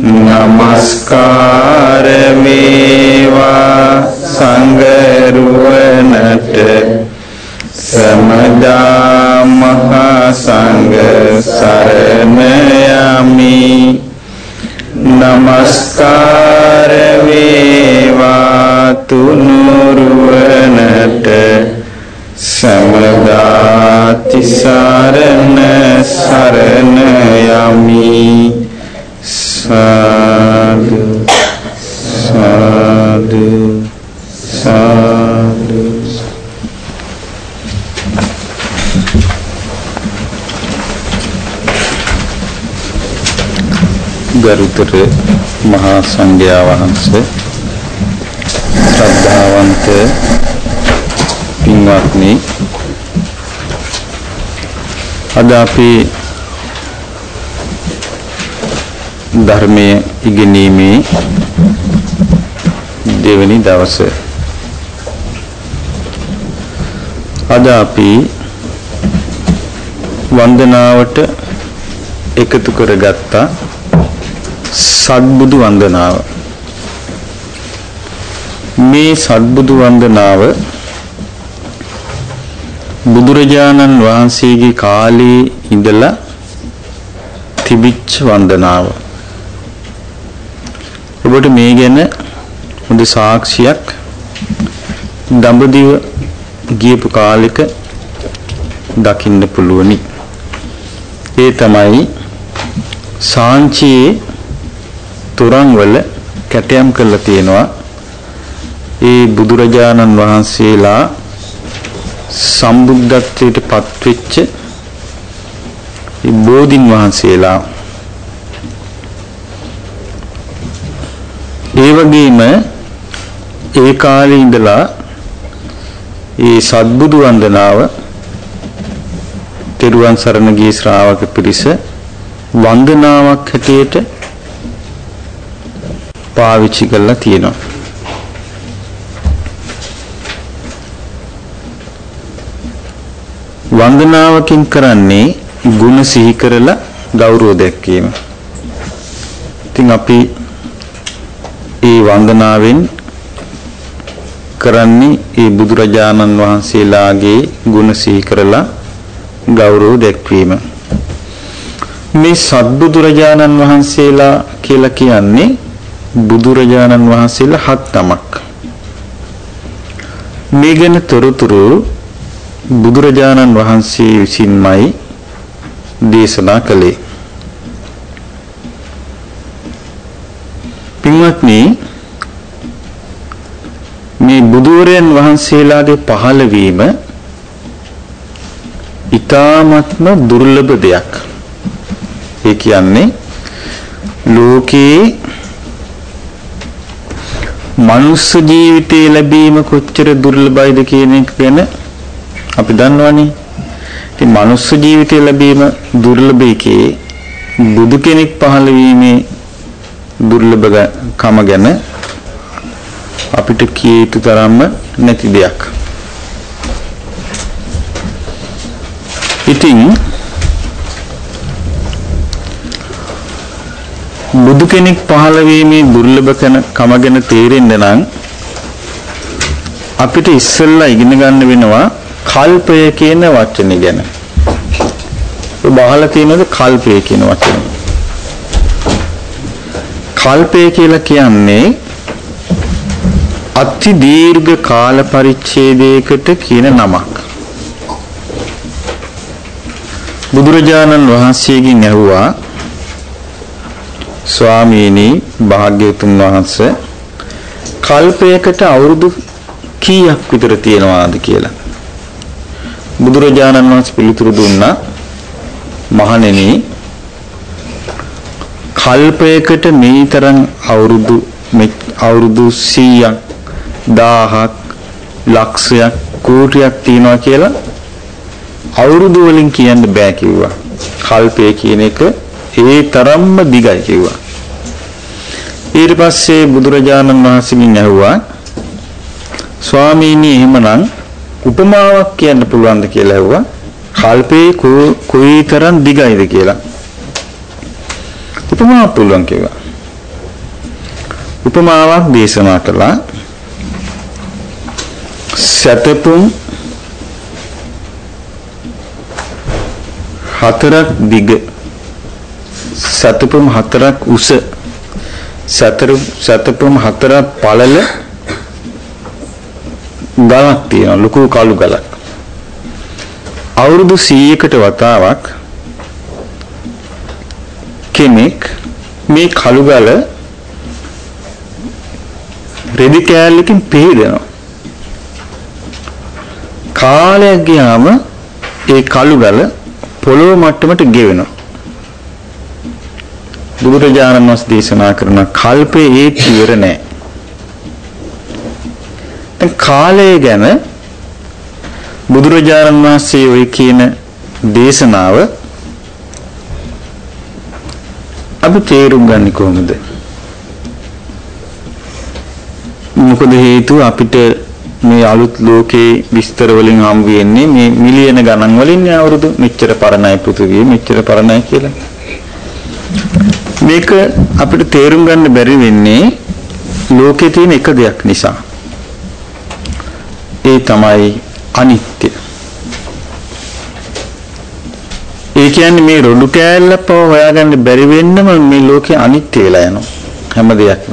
නමස්කාර වේවා සංගරුවනට සමදා මහා සංඝ සරණ යමි නමස්කාර වේවා තුනුරුවනට සමදාති සරණ සරණ යමි සාදු සාදු සාදු ගරුතර මහා සංඝයා වහන්සේ ශ්‍රද්ධාවන්ත පින්වත්නි අද අපි ධර්මයේ ඉගෙනීමේ දෙවැනි දවසේ අද අපි වන්දනාවට එකතු කරගත්තා සත්බුදු වන්දනාව මේ සත්බුදු වන්දනාව බුදුරජාණන් වහන්සේගේ කාලේ ඉඳලා තිබිච්ච වන්දනාව. ඔබට මේ ගැන හොඳ සාක්ෂියක් දඹදිව ගියපු කාලෙක දකින්න පුළුවනි. ඒ තමයි සාංචියේ තොරන් වල කැටයම් කරලා තියෙනවා ඒ බුදුරජාණන් වහන්සේලා සම්බුද්ධත්වයට පත්වෙච්ච බෝධින් වහන්සේලා ඒ වගේම ඒ කාලේ ඉඳලා ඒ සත්බුදු වන්දනාව තෙරුවන් සරණ ගිය ශ්‍රාවක පිරිස වන්දනාවක් හැටියට පාවිච්චි කරලා තියෙනවා වන්දනාවකින් කරන්නේ ಗುಣ සිහි කරලා ගෞරව දැක්වීම. ඉතින් අපි ඒ වන්දනාවෙන් කරන්නේ ඒ බුදුරජාණන් වහන්සේලාගේ ගුණ සිහි කරලා ගෞරව දැක්වීම. මේ සත්බුදුරජාණන් වහන්සේලා කියලා කියන්නේ බුදුරජාණන් වහන්සේලා හත් නමක්. මේ ගැන තොරතුරු බුදුරජාණන් වහන්සේ විසින්මයි දේශනා කළේ. පින්වත්නි මේ බුදුරයන් වහන්සේලාගේ පහළවීම ඊ타ත්ම දුර්ලභ දෙයක්. ඒ කියන්නේ ලෝකේ මනුස්ස ජීවිතේ ලැබීම කොච්චර දුර්ලභයිද කියන එක ගැන අපි දන්නවනේ. ඉතින් මනුස්ස ජීවිතය ලැබීම දුර්ලභ එකේ බුදු කෙනෙක් පහළ වීමේ දුර්ලභ කම ගැන අපිට කිය යුතු තරම්ම නැති දෙයක්. ඉතින් බුදු කෙනෙක් පහළ වීමේ දුර්ලභ කම ගැන තේරෙන්න නම් අපිට ඉස්සෙල්ලා ඉගෙන ගන්න වෙනවා කල්පය කියන වචනේ ගැන. ඔබ අහලා තියෙනවද කල්පය කියන වචනේ? කල්පය කියලා කියන්නේ අති දීර්ඝ කාල පරිච්ඡේදයකට කියන නමක්. බුදුරජාණන් වහන්සේගෙන් ඇහුවා ස්වාමීනි භාග්‍යවතුන් වහන්සේ කල්පයකට අවුරුදු කීයක් විතර තියෙනවාද කියලා. බුදුරජාණන් වහන්සේ පිළිතුරු දුන්නා මහණෙනි කල්පයකට මේ තරම් අවුරුදු අවුරුදු 100ක් 1000ක් ලක්ෂයක් කෝටියක් තියනවා කියලා අවුරුදු වලින් කියන්න බෑ කිව්වා. කල්පය කියන එක ඒ තරම්ම දිගයි කිව්වා. ඊට පස්සේ බුදුරජාණන් වහන්සේගෙන් ඇහුවා ස්වාමීනි එහෙමනම් උපමාවක් කියන්න පුළුවන්ද කියලා ඇහුවා. කල්පේ කොයිතරම් දිගයිද කියලා. උපමාවක් පුළුවන් කිව්වා. උපමාවක් දේශනා කළා. සතපුම් හතරක් දිග සතපුම් හතරක් උස සතර සතපුම් හතරක් පළල ගලක් තියෙනවා ලොකු කළු ගලක් අවුරුදු 100කට වතාවක් කෙනෙක් මේ කළු ගල රෙදි කෑල්ලකින් පිළිදෙනවා කාලයක් ගියාම ඒ කළු ගල පොළොව මට්ටමට ගෙවෙනවා. බුදුරජාණන් වහන්සේ දේශනා කරන කල්පේ ඒ ඉවර නැහැ. දැන් කාලය ගැන බුදුරජාණන් වහන්සේ ওই කියන දේශනාව අපි තේරුම් ගන්නේ කොහොමද? මොකද හේතුව අපිට මේ අලුත් ලෝකේ විස්තර වලින් හම් වෙන්නේ මේ මිලියන ගණන් වලින් අවුරුදු මෙච්චර පරණයි පෘථිවිය මෙච්චර පරණයි කියලා. මේක අපිට තේරුම් ගන්න බැරි වෙන්නේ ලෝකේ තියෙන එක දෙයක් නිසා. ඒ තමයි අනිත්‍ය. ඒ කියන්නේ මේ රොඩු කෑල්ලක් පව හොයාගන්න බැරි වෙන්නම මේ ලෝකේ අනිත්‍ය වෙලා යනවා. හැම දෙයක්ම.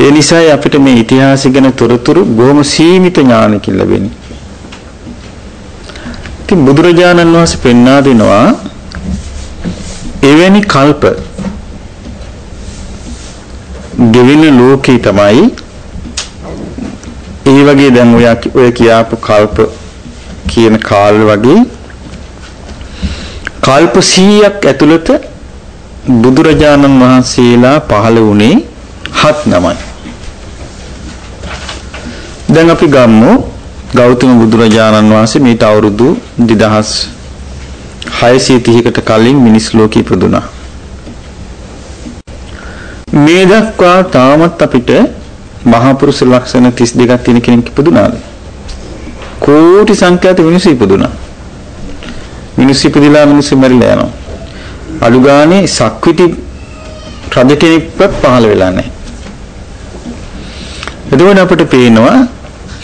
ඒ නිසායි අපිට මේ ඉතිහාසය ගැන තොරතුරු බොහොම සීමිත ඥානකින් ලැබෙන්නේ. ඉතින් බුදුරජාණන් වහන්සේ පෙන්වා දෙනවා එවැනි කල්ප ගෙවෙන ලෝකේ තමයි ඒ වගේ දැන් ඔය ඔය කියාපු කල්ප කියන කාල වගේ කල්ප 100ක් ඇතුළත බුදුරජාණන් වහන්සේලා පහළ වුණේ හත් නමයි. දැන් අපි ගම්මු ගෞතම බුදුරජාණන් වහන්සේ මේට අවුරුදු 2630කට කලින් මිනිස් ලෝකෙ ඉපදුනා. මේ දක්වා තාමත් අපිට මහා පුරුෂ ලක්ෂණ 32ක් තියෙන කෙනෙක් ඉපදුනාද? කෝටි සංඛ්‍යාත මිනිස්සු ඉපදුනා. මිනිස්සු ඉපදිලා මිනිස්සු මැරිලා යනවා. අඩු ගානේ සක්විති රජ කෙනෙක්වත් පහළ වෙලා නැහැ. එතකොට අපිට පේනවා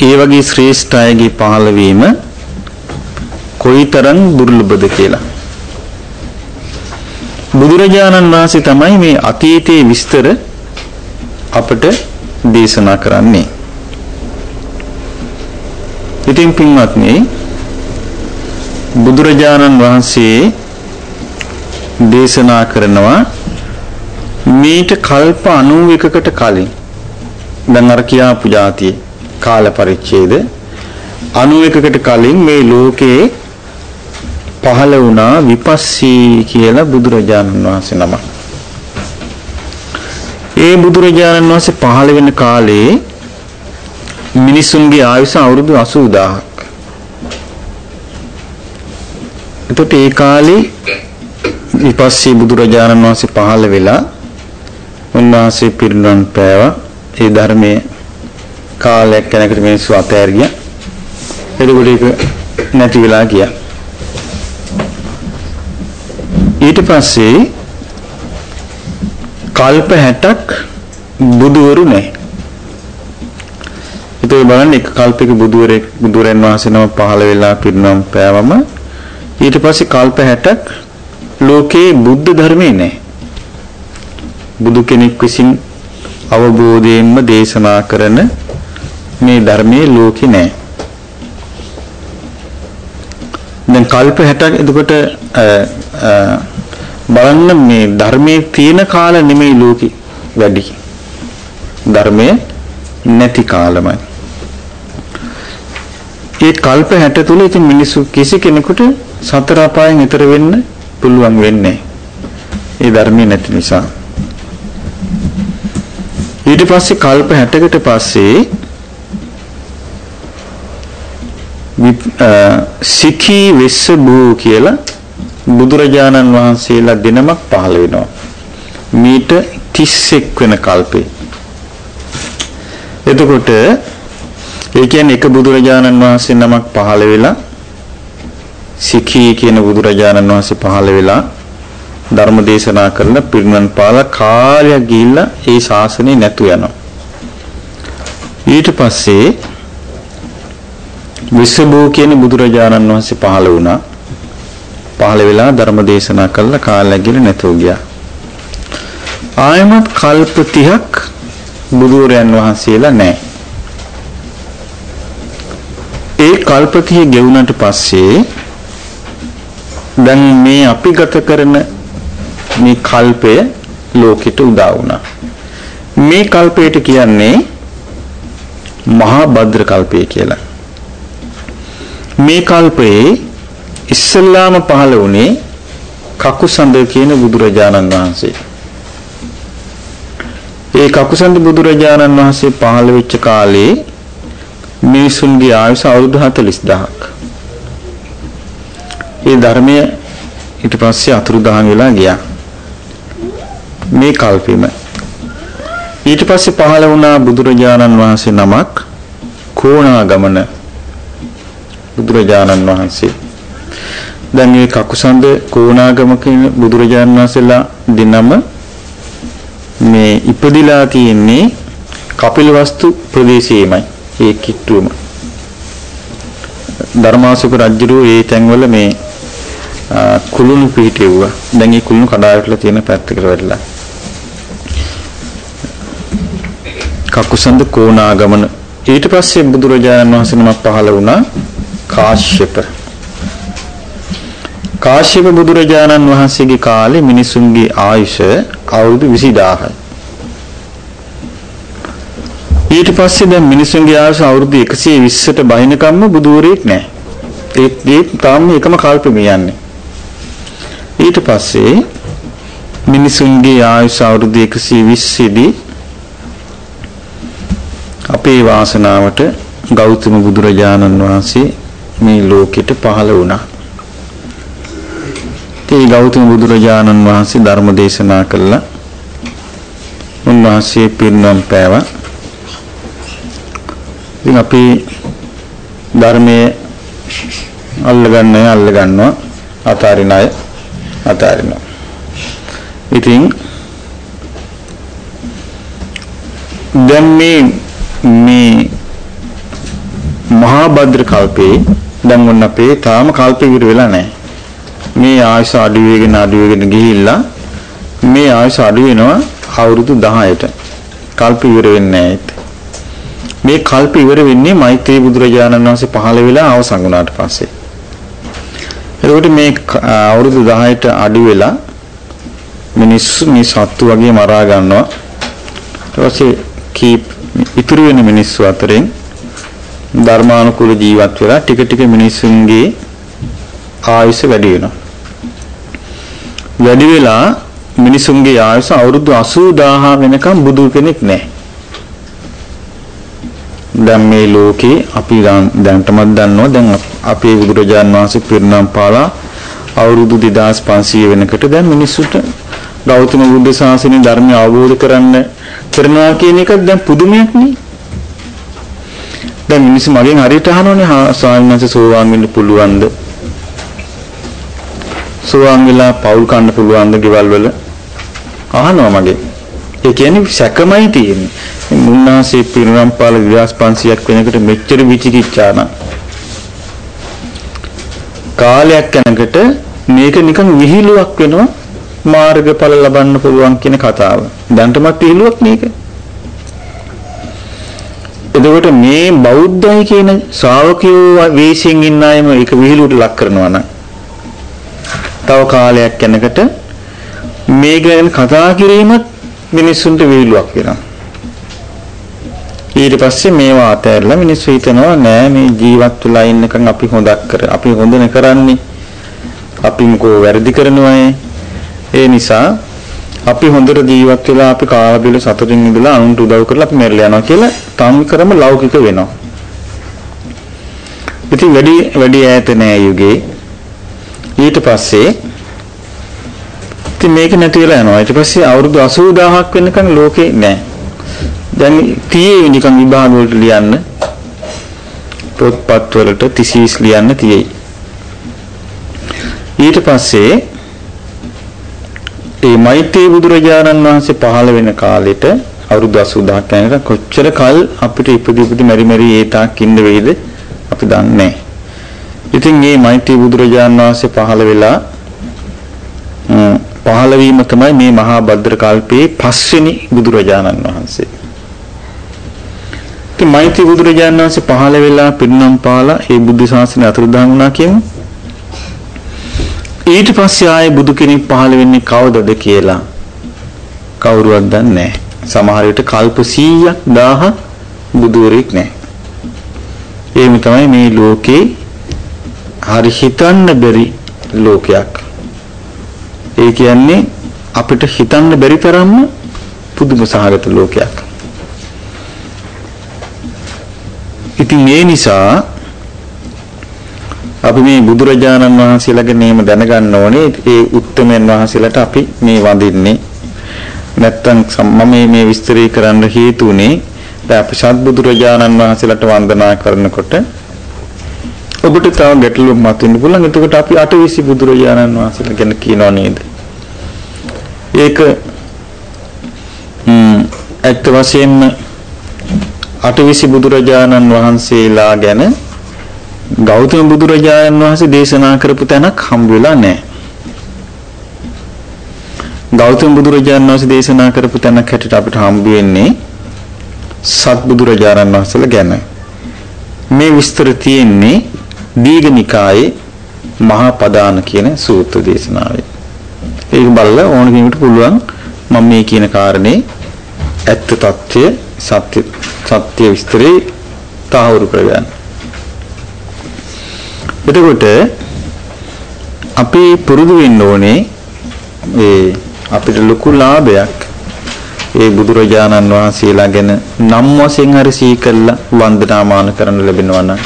ඒ වගේ ශ්‍රේෂ්ඨ අයගේ පහළ වීම කොයිතරම් දුර්ලභද කියලා. බුදුරජාණන් වහන්සේ තමයි මේ අතීතයේ විස්තර අපට දේශනා කරන්නේ. ඉතින් පින්වත්නි බුදුරජාණන් වහන්සේ දේශනා කරනවා මීට කල්ප 91කට කලින් දැන් අර කියාපු જાතියේ කාල පරිච්ඡේද 91කට කලින් මේ ලෝකේ පහළ වුණා විපස්සී කියලා බුදුරජාණන් වහන්සේ නම. ඒ බුදුරජාණන් වහන්සේ පහළ වෙන කාලේ මිනිසුන්ගේ ආයුෂ අවුරුදු 80000ක්. එතකොට ඒ කාලේ විපස්සී බුදුරජාණන් වහන්සේ පහළ වෙලා උන්වහන්සේ පිරිනමන පෑවා ඒ ධර්මයේ කාලයක් යනකොට මිනිස්සු අතෑරියා. එතකොට ඒක නැති වෙලා ගියා. ඊට පස්සේ කල්ප 60ක් බුදුවරු නැහැ. ඒක බලන්න එක කල්පයක බුදුවරෙක් බුදුරන් වහන්සේ නම පහළ වෙලා පිරිනමන පෑවම ඊට පස්සේ කල්ප 60ක් ලෝකේ බුද්ධ ධර්මේ නැහැ. බුදු කෙනෙක් විසින් අවබෝධයෙන්ම දේශනා කරන මේ ධර්මයේ ලෝකේ නැහැ. දැන් කල්ප 60ක් එතකොට බලන්න මේ ධර්මයේ තියෙන කාල නෙමෙයි ලෝකෙ වැඩි. ධර්මයේ නැති කාලමයි. ඒ කල්ප 60 තුල ඉතින් මිනිස්සු කිසි කෙනෙකුට සතර අපායන් ඈතර වෙන්න පුළුවන් වෙන්නේ ඒ ධර්මයේ නැති නිසා. ඊට පස්සේ කල්ප 60කට පස්සේ සිඛී වෙස්ස බෝ කියලා බුදුරජාණන් වහන්සේලා දිනමක් පහළ වෙනවා. මීට 31 වෙන කල්පේ. එතකොට ඒ කියන්නේ එක බුදුරජාණන් වහන්සේ නමක් පහළ වෙලා සිඛී කියන බුදුරජාණන් වහන්සේ පහළ වෙලා ධර්ම දේශනා කරන පිරිනවන් පාලා කාලයක් ගිහිල්ලා ඒ ශාසනය නැතු යනවා. ඊට පස්සේ විසබෝ කියන බුදුරජාණන් වහන්සේ පහළ වුණා. පහළ වෙලා ධර්ම දේශනා කළා කාලයක් ගිහිල්ලා නැතුව ගියා. ආයමත් කල්ප 30ක් බුදුරයන් වහන්සේලා නැහැ. ඒ කල්ප 30 ගෙවුනට පස්සේ දැන් මේ අපි ගත කරන මේ කල්පය ලෝකෙට උදා වුණා. මේ කල්පයට කියන්නේ මහා භද්‍ර කල්පය කියලා. මේ කල්පයේ ඉස්සල්ලාම පහළ වුණේ කකුසඳ කියන බුදුරජාණන් වහන්සේ. ඒ කකුසඳ බුදුරජාණන් වහන්සේ පහළ වෙච්ච කාලේ මිනිසුන්ගේ ආයුෂ අවුරුදු 40000ක්. ඒ ධර්මය ඊට පස්සේ අතුරුදහන් වෙලා ගියා. මේ කල්පෙම. ඊට පස්සේ පහළ වුණා බුදුරජාණන් වහන්සේ නමක් කෝණාගමන බුදුරජාණන් වහන්සේ. දැන් මේ කකුසඳ කෝණාගම කියන බුදුරජාණන් වහන්සේලා දිනම මේ ඉපදිලා තියෙන්නේ කපිලවස්තු ප්‍රදේශයේමයි. ඒ කිට්ටුවම. ධර්මාසුක රජුරෝ ඒ තැන්වල මේ කුළුණු පිහිටෙව්වා දැන් ඒ කුළුණු කඩාවැටලා තියෙන පැත්තකට වැටලා කකුසඳ කෝණාගමන. ඊට පස්සේ බුදුරජාණන් වහන්සේ නමක් පහළ වුණා කාශ්‍යප. කාශ්‍යප බුදුරජාණන් වහන්සේගේ කාලේ මිනිසුන්ගේ ආයුෂ අවුරුදු 20000යි ඊට පස්සේ දැන් මිනිසුන්ගේ ආයුෂ අවුරුදු 120ට බහිනකම්ම බුදුවරයෙක් නැහැ ඒ ඒ තාම එකම කල්පෙම යන්නේ. ඊට පස්සේ මිනිසුන්ගේ ආයුෂ අවුරුදු 120 දී අපේ වාසනාවට ගෞතම බුදුරජාණන් වහන්සේ මේ ලෝකෙට පහළ වුණා. ඒ ගෞතම බුදුරජාණන් වහන්සේ ධර්ම දේශනා කළා. උන්වහන්සේ පිරිනම් පෑවා. ඉතින් අපි ධර්මයේ අල්ලගන්න අය අල්ල ගන්නවා අතාරින අය අතාරිනවා. ඉතින් දැන් මේ මේ මහා භද්‍ර කල්පේ දැන් ඔන්න අපේ තාම කල්පෙ ඉවර වෙලා නැහැ. මේ ආයුෂ අඩු වෙගෙන අඩු වෙගෙන ගිහිල්ලා මේ ආයුෂ අඩු වෙනවා අවුරුදු 10ට. කල්ප ඉවර වෙන්නේ මේ කල්ප ඉවර වෙන්නේ මෛත්‍රී බුදුරජාණන් වහන්සේ පහළ වෙලා අවසන් වුණාට පස්සේ. එතකොට මේ අවුරුදු 10ට අඩු වෙලා මිනිස්සු මේ සත්තු වගේ මරා ගන්නවා. ඊට පස්සේ කීප ඉතුරු වෙන මිනිස්සු අතරින් ධර්මානුකූල ජීවත් වෙලා ටික ටික මිනිස්සුන්ගේ ආයුෂ වැඩි වෙනවා. වැඩි වෙලා මිනිසුන්ගේ ආයුෂ අවුරුදු 80000 වෙනකම් බුදු කෙනෙක් නැහැ. දැන් මේ ලෝකේ අපි දැන්ටමත් දන්නවා දැන් අපේ බුදුරජාන් වහන්සේ පිරිනම් පාලා අවුරුදු 2500 වෙනකොට දැන් මිනිස්සුන්ට ගෞතම බුද්ධ ශාසනය ධර්මය අවබෝධ කරන්න කරනවා කියන එක දැන් පුදුමයක් නේ. දැන් මිනිස්සු මගෙන් හරියට අහනවනේ ස්වාමීන් වහන්සේ සෝවාන් වෙන්න පුළුවන්ද? සෝවාන් වෙලා පෞල් කන්න පුළුවන්ද ගෙවල් වල? අහනවා මගෙන්. ඒ කියන්නේ සැකමයි තියෙන්නේ. මුන්නාසේ පිරිනම් පාල 2500ක් වෙනකොට මෙච්චර විචිකිච්ඡාන. කාලයක් යනකොට මේක නිකන් විහිළුවක් වෙනවා මාර්ගඵල ලබන්න පුළුවන් කියන කතාව. දැන්ටමත් විහිළුවක් මේක. එතකොට මේ බෞද්ධයි කියන ශ්‍රාවකයෝ වේශයෙන් ඉන්න අයම ඒක විහිළුවට ලක් කරනවා නම් තව කාලයක් යනකොට මේ ගැන කතා කිරීමත් මිනිස්සුන්ට විහිළුවක් වෙනවා. ඊට පස්සේ මේවා අතහැරලා මිනිස්සු හිතනවා නෑ මේ ජීවත් වෙලා ඉන්නකන් අපි හොදක් කර අපි හොඳ කරන්නේ අපි මොකෝ වැරදි කරනවායේ ඒ නිසා අපි හොඳට ජීවත් වෙලා අපි කාලා බිල සතුටින් ඉඳලා අනුන්ට උදව් කරලා අපි මැරලා යනවා කියලා තම කරම ලෞකික වෙනවා. ඉතින් වැඩි වැඩි ඈත නෑ යුගේ. ඊට පස්සේ ඉතින් මේක නැති වෙලා යනවා. ඊට පස්සේ අවුරුදු 80000ක් වෙනකන් ලෝකේ නෑ. දැන් තියේ නිකන් විභාග වලට ලියන්න පොත්පත් වලට තිසීස් ලියන්න තියෙයි. ඊට පස්සේ ඒ මෛත්‍රී බුදුරජාණන් වහන්සේ පහළ වෙන කාලෙට අවුරුදු 80000ක් යනකම් කොච්චර කල් අපිට ඉපදි ඉපදි මෙරි මෙරි ඒ තාක් ඉන්න වෙයිද අපි දන්නේ නැහැ. ඉතින් මේ මෛත්‍රී බුදුරජාණන් වහන්සේ පහළ වෙලා පහළ වීම තමයි මේ මහා භද්‍ර කල්පයේ පස්වෙනි බුදුරජාණන් වහන්සේ. ඉතින් මෛත්‍රී බුදුරජාණන් වහන්සේ පහළ වෙලා පිරිනම් පාලා ඒ බුද්ධ ශාසනය අතුරුදහන් වුණා කියමු. ඊට පස්සේ ආයේ බුදු කෙනෙක් පහළ වෙන්නේ කවදද කියලා කවුරුවත් දන්නේ නැහැ. සමහර විට කල්ප 100ක් 1000 බුදුවරෙක් නැහැ. එහෙම තමයි මේ ලෝකේ හරි හිතන්න බැරි ලෝකයක්. ඒ කියන්නේ අපිට හිතන්න බැරි තරම්ම පුදුම සහගත ලෝකයක්. ඉතින් ඒ නිසා අපි මේ බුදුරජාණන් වහන්සේලාගේ නේම දැනගන්න ඕනේ ඒ උත්තමයන් වහන්සේලාට අපි මේ වඳින්නේ නැත්තම් මම මේ විස්තරය කරන්න හේතුුනේ දැන් අපි සත්බුදුරජාණන් වහන්සේලාට වන්දනා කරනකොට ඔබට තව ගැටලුවක් මතුවෙන්න පුළුවන්. එතකොට අපි අටවිසි බුදුරජාණන් වහන්සේලා ගැන කියනව නේද? ඒක ම්ම් ඇත්ත වශයෙන්ම අටවිසි බුදුරජාණන් වහන්සේලා ගැන ගෞතම බුදුරජාණන් වහන්සේ දේශනා කරපු තැනක් හම්බ වෙලා නැහැ. ගෞතම බුදුරජාණන් වහන්සේ දේශනා කරපු තැනක් හැටියට අපිට හම්බ වෙන්නේ සත්බුදුරජාණන් වහන්සේලා ගැන. මේ විස්තර තියෙන්නේ දීඝනිකායේ මහා පදාන කියන සූත්‍ර දේශනාවේ. ඒක බලලා ඕන කෙනෙකුට පුළුවන් මම මේ කියන කාරණේ ඇත්ත తත්වය සත්‍ය සත්‍ය විස්තරේ තාවුරු කරගන්න. එතකොට අපි පුරුදු වෙන්න ඕනේ ඒ අපිට ලොකු ලාභයක් ඒ බුදුරජාණන් වහන්සේලා ගැන නම් වශයෙන් හරි සීකල්ලා වන්දනාමාන කරන්න ලැබෙනවා නම්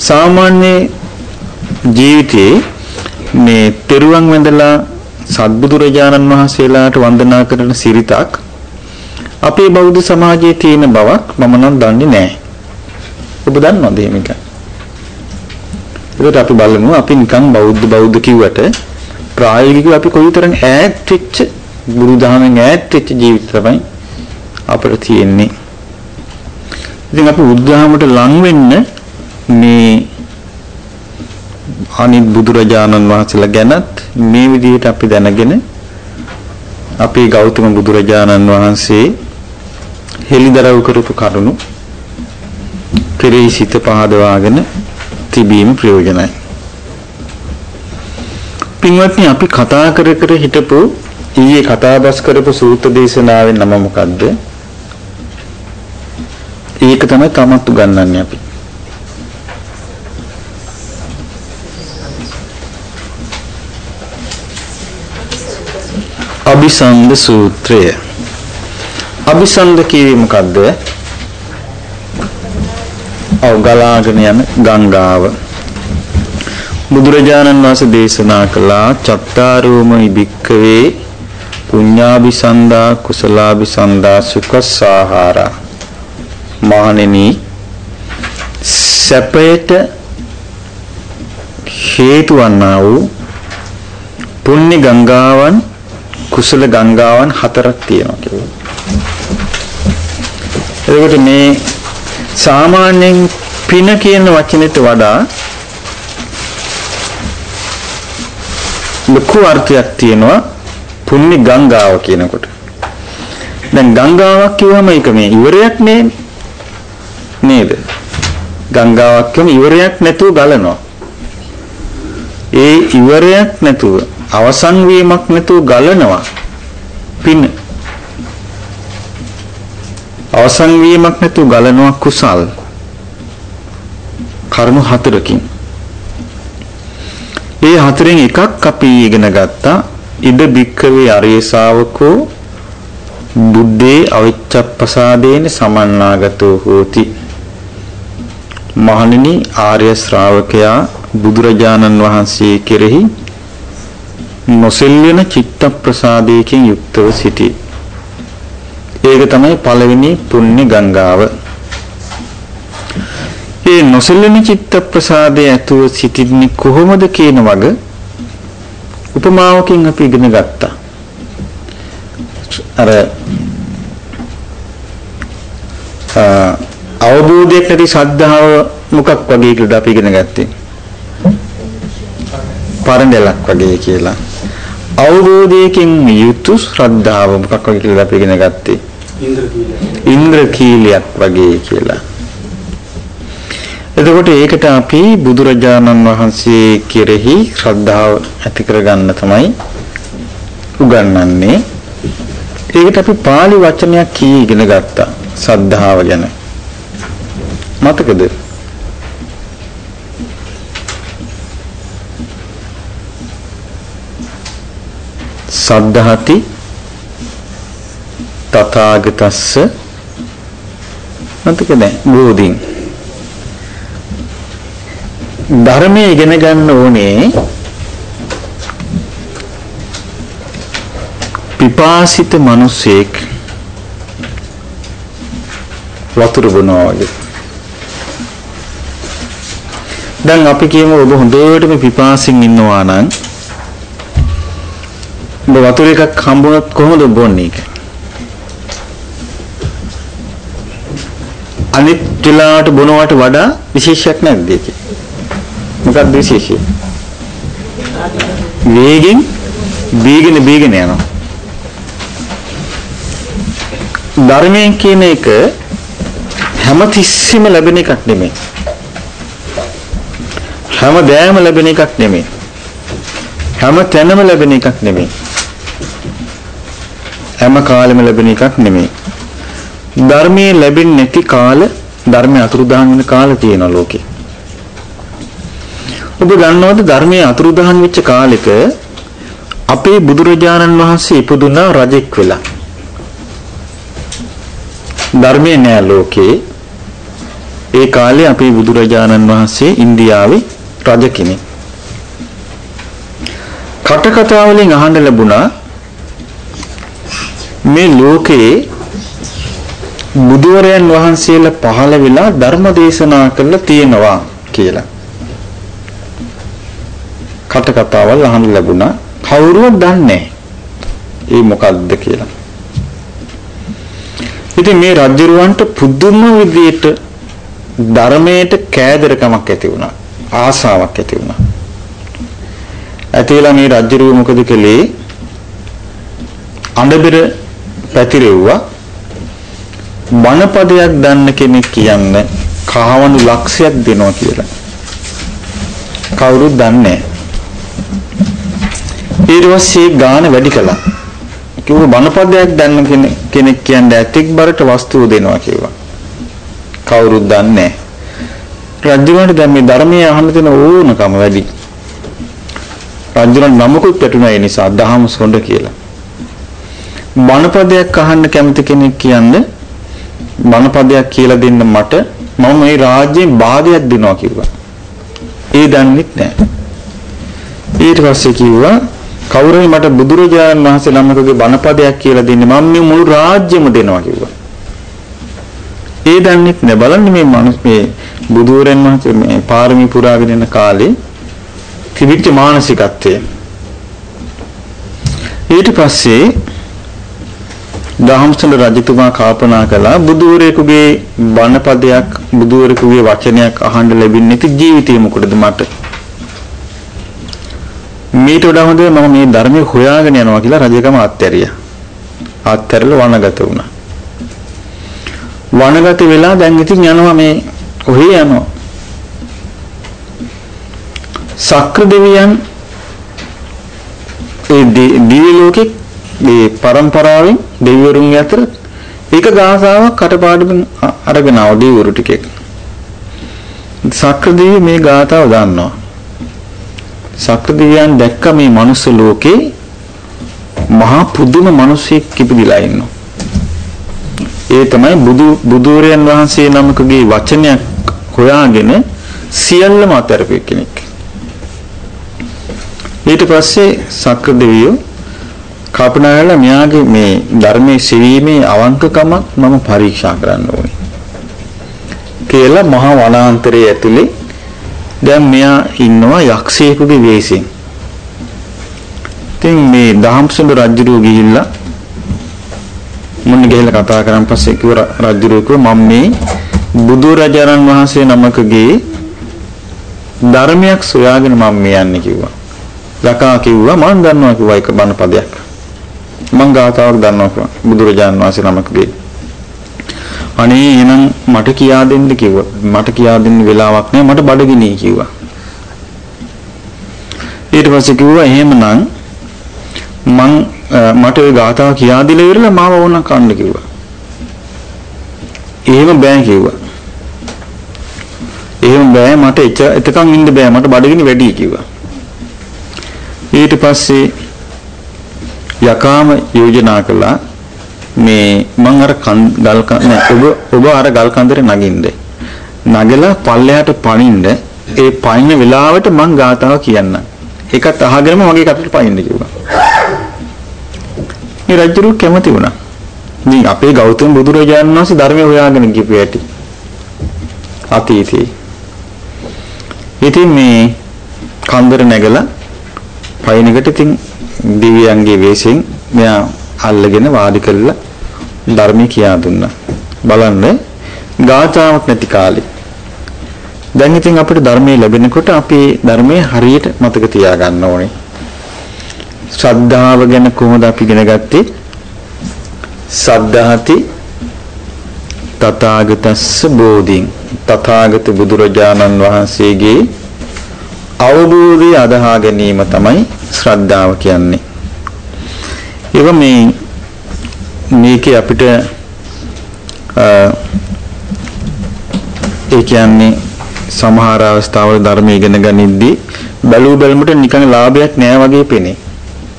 සාමාන්‍ය ජීවිතේ මේ තෙරුවන් වැඳලා සත්බුදුරජාණන් වහන්සේලාට වන්දනා කරන සිරිතක් අපේ බෞද්ධ සමාජයේ තියෙන බවක් මම නම් දන්නේ නැහැ. ඔබ දන්නවද එහෙම එකක්? ඒකට අපි බලමු අපි නිකන් බෞද්ධ බෞද්ධ කිව්වට ප්‍රායෝගිකව අපි කොයිතරම් ඈත් වෙච්ච බුදුදහමෙන් ඈත් වෙච්ච ජීවිත තමයි අපිට තියෙන්නේ. ඉතින් අපි බුදුදහමට ලං වෙන්න මේ අනිත් බුදුරජාණන් වහන්සේලා ගැනත් මේ විදිහට අපි දැනගෙන අපේ ගෞතම බුදුරජාණන් වහන්සේ හෙළිදරව් කරපු කරුණු කෙරෙහි සිත පහදවාගෙන තිබීම ප්‍රයෝජනයි. පින්වත්නි අපි කතා කර කර හිටපු ඊයේ කතාබස් කරපු සූත්‍ර දේශනාවේ නම මොකද්ද? ඒක තමයි තමත් උගන්වන්නේ අපි. අபிසන්ද සූත්‍රය. අபிසන්ද කියවේ මොකද්ද? ඔව් ගලාගෙන යන ගංගාව. බුදුරජාණන් වහන්සේ දේශනා කළා චත්තාරෝම ඉබික්කවේ පුඤ්ඤාபிසන්දා කුසලාபிසන්දා සුඛසාහාරා. මහණෙනි සැපයට හේතු වන්නා වූ පුණ්‍ය ගංගාවන් කුසල ගංගාවන් හතරක් තියෙනවා කියලා. එතකොට මේ සාමාන්‍යයෙන් පින කියන වචනෙට වඩා ලොකු අර්ථයක් තියෙනවා පුණ්‍ය ගංගාව කියනකොට. දැන් ගංගාවක් කිව්වම ඒක මේ ඉවරයක් නේ නේද? ගංගාවක් කියන ඉවරයක් නැතුව ගලනවා. ඒ ඉවරයක් නැතුව අවසන් වීමක් නැතුව ගලනවා. පින අවසන් වීමක් නැතුව ගලනවා කුසල්. කර්ම හතරකින්. ඒ හතරෙන් එකක් අපි ඉගෙන ගත්තා. ඉද බික්කවේ අරිය ශාවකෝ බුද්ධේ අවිච්ඡප්පසාදේන සමන්නාගතෝ හෝති. මහණෙනි ආර්ය ශ්‍රාවකයා බුදුරජාණන් වහන්සේ කෙරෙහි නොසෙල්වෙන චිත්ත ප්‍රසාදයකින් යුක්තව සිටී. ඒක තමයි පළවෙනි පුණ්‍ය ගංගාව. ඒ නොසෙල්වෙන චිත්ත ප්‍රසාදයේ ඇතුව සිටින්නේ කොහොමද කියන වග උපමාවකින් අපි ඉගෙන ගත්තා. අර අවබෝධයක් නැති ශ්‍රද්ධාව මොකක් වගේ කියලාද අපි ඉගෙන ගත්තේ? පරණදලක් වගේ කියලා. අවබෝධයකින් යුතු ශ්‍රද්ධාව මොකක් වගේ කියලාද අපි ඉගෙන ගත්තේ? ඉන්ද්‍රකීලයක් වගේ කියලා. එතකොට ඒකට අපි බුදුරජාණන් වහන්සේ කෙරෙහි ශ්‍රද්ධාව ඇති කරගන්න තමයි උගන්වන්නේ. ඒකට අපි pāli වචනයක් කී ඉගෙන ගත්තා. සද්ධාව ගැන. මතකද? සද්ධාති තථාගතස්ස මතකද? බෝධින් ධර්මයේ ඉගෙන ගන්න ඕනේ පිපාසිත මිනිසෙක් වතුර බොනවා වගේ. දැන් අපි කියමු ඔබ හොඳටම පිපාසින් ඉන්නවා නම් ඔබ වතුර එකක් හම්බුනොත් කොහොමද බොන්නේ? අනිත් වෙලාවට බොනවට වඩා විශේෂයක් නැද්ද ඒකේ? මොකක්ද විශේෂය? වේගෙන් බීගෙන බීගෙන යනවා. ධර්මයෙන් කියන එක හැම තිස්සෙම ලැබෙන එකක් නෙමෙයි. හැම දෑම ලැබෙන එකක් නෙමෙයි. හැම තැනම ලැබෙන එකක් නෙමෙයි. හැම කාලෙම ලැබෙන එකක් නෙමෙයි. ධර්මයේ ලැබෙන්නේ නැති කාල ධර්මයේ අතුරුදහන් වෙන කාල තියෙනවා ලෝකේ. ඔබ දන්නවද ධර්මයේ අතුරුදහන් වෙච්ච කාලෙක අපේ බුදුරජාණන් වහන්සේ ඉපදුනා රජෙක් වෙලා. ධර්මයේ නෑ ලෝකේ. ඒ කාලේ අපේ බුදුරජාණන් වහන්සේ ඉන්දියාවේ රජ කෙනෙක්. කට කතා වලින් අහන්න ලැබුණා මේ ලෝකේ බුදුවරයන් වහන්සේලා පහළ වෙලා ධර්ම දේශනා කළා තියෙනවා කියලා. කට කතාවල් අහන්න ලැබුණා කවුරුවත් දන්නේ නැහැ. ඒ මොකක්ද කියලා. ඉතින් මේ රජුරවන්ට පුදුම විදියට ධර්මයට කෑදරකමක් ඇති වුණා. ආසාවක් ඇති වුණා. ඇතිලා මේ රජුරුව මොකද කළේ? අඬබෙර පැතිරෙව්වා. බණපදයක් දන්න කෙනෙක් කියන්න කහවණු ලක්ෂයක් දෙනවා කියලා. කවුරුත් දන්නේ නැහැ. ඊට පස්සේ ගාන වැඩි කළා. කිව්ව බණපදයක් දන්න කෙනෙක් කියන්නේ ඇතික් බරට වස්තුව දෙනවා කිව්වා. කවුරුත් දන්නේ නැහැ. රජුන්ට දැන් මේ ධර්මයේ අහන්න තියෙන ඕනකම වැඩි. රජුන් නමකුත් පැටුණා ඒ නිසා දහම සොඬ කියලා. බණපදයක් අහන්න කැමති කෙනෙක් කියන්නේ බණපදයක් කියලා දෙන්න මට මම මේ රාජ්‍යයෙන් භාගයක් දෙනවා කිව්වා. ඒ දන්නෙත් නැහැ. ඊට පස්සේ කිව්වා කවුරුයි මට බුදුරජාණන් වහන්සේ ළමකගේ බණපදයක් කියලා දෙන්නේ මම මේ මුළු රාජ්‍යෙම දෙනවා කිව්වා. ඒ දන්නෙත් නෑ බලන්න මේ මනුස්ස මේ බුදුරන් වහන්සේ මේ පාරමී පුරාගෙන යන කාලේ තිබිච්ච මානසිකත්වය. ඊට පස්සේ දහම්සල රජතුමා කල්පනා කළා බුදුවරයෙකුගේ බණපදයක් බුදුවරයෙකුගේ වචනයක් අහන්න ලැබෙන්නේ නැති ජීවිතේ මොකටද මට? මීට වඩා හොඳ මම මේ ධර්මයේ හොයාගෙන යනවා කියලා රජකම අත්හැරියා. අත්හැරලා වනගත වුණා. වනගත වෙලා දැන් ඉතින් යනවා මේ ඔහේ යනවා. සක්‍ර දෙවියන් ඒ දිව්‍ය ලෝකේ මේ પરම්පරාවෙන් දෙවිවරුන් අතර එක ගාසාවක් කටපාඩමින් අරගෙන ආව දෙවිවරු ටිකෙක්. සක්‍ර දෙවිය මේ ගාතාව දන්නවා. සක්‍ර දෙවියන් දැක්ක මේ මනුස්ස ලෝකේ මහා පුදුම මිනිසෙක් ඉපදිලා ඉන්නවා. ඒ තමයි බුදු බුදුරයන් වහන්සේ නමකගේ වචනයක් හොයාගෙන සියල්ලම අතරපු කෙනෙක්. ඊට පස්සේ සක්‍ර දෙවියෝ කල්පනා කළා මෙයාගේ මේ ධර්මයේ සෙවීමේ අවංකකම මම පරීක්ෂා කරන්න ඕනේ. කියලා මහා වනාන්තරයේ ඇතුලේ දැන් මෙයා ඉන්නවා යක්ෂයෙකුගේ වෙස්යෙන්. ඉතින් මේ දහම්සඳ රජුරෝ ගිහිල්ලා මුන්න ගිහිල්ලා කතා කරන් පස්සේ කිව්ව රජුරෝ කිව්වා මම මේ බුදු රජාණන් වහන්සේ නමකගේ ධර්මයක් සොයාගෙන මම මේ යන්නේ කිව්වා. ලකා කිව්වා මම දන්නවා කිව්වා එක බණ පදයක්. මං ගාතාවක් දන්නවා කිව්වා බුදුරජාණන් වහන්සේ නමකගේ. අනේ එහෙනම් මට කියා දෙන්න කිව්වා. මට කියා දෙන්න වෙලාවක් නෑ මට බඩගිනි කිව්වා. ඊට පස්සේ කිව්වා එහෙමනම් මං මට ওই ගාතාව කියා දීලා ඉවරලා මාව ඕන කන්න කිව්වා. එහෙම බෑ කිව්වා. එහෙම බෑ මට එතකන් ඉන්න බෑ මට බඩගිනි වැඩි කිව්වා. ඊට පස්සේ යකාම යෝජනා කළා මේ මං අර ගල් ඔබ ඔබ අර ගල් කන්දරේ නගින්න. නගලා පල්ලෙහාට පනින්න ඒ පයින්න වෙලාවට මං ගාතාව කියන්නම්. ඒකත් අහගෙනම මගේ කටට පයින්න කිව්වා. මේ රජුරු කැමති වුණා. ඉතින් අපේ ගෞතම බුදුරජාණන් වහන්සේ ධර්මය හොයාගෙන ගිහපු ඇති. අතීතේ. ඉතින් මේ කන්දර නැගලා පයින්කට ඉතින් දිව්‍යයන්ගේ වෙස්යෙන් මෙයා අල්ලගෙන වාඩි කරලා ධර්මය කියා දුන්නා. බලන්න ගාථාවක් නැති කාලේ. දැන් ඉතින් අපිට ධර්මයේ ලැබෙනකොට අපි ධර්මයේ හරියට මතක තියාගන්න ඕනේ. ශ්‍රද්ධාව ගැන කොහොමද අපි ඉගෙන ගත්තේ? සද්ධාති තථාගතස්ස බෝධින් තථාගත බුදුරජාණන් වහන්සේගේ අවබෝධය අදහා ගැනීම තමයි ශ්‍රද්ධාව කියන්නේ. ඒක මේ මේකේ අපිට ඒ කියන්නේ සමහර අවස්ථාවල ධර්ම ඉගෙන ගනිද්දී බැලූ බැලමුට නිකන් ලාභයක් නෑ වගේ පෙනේ.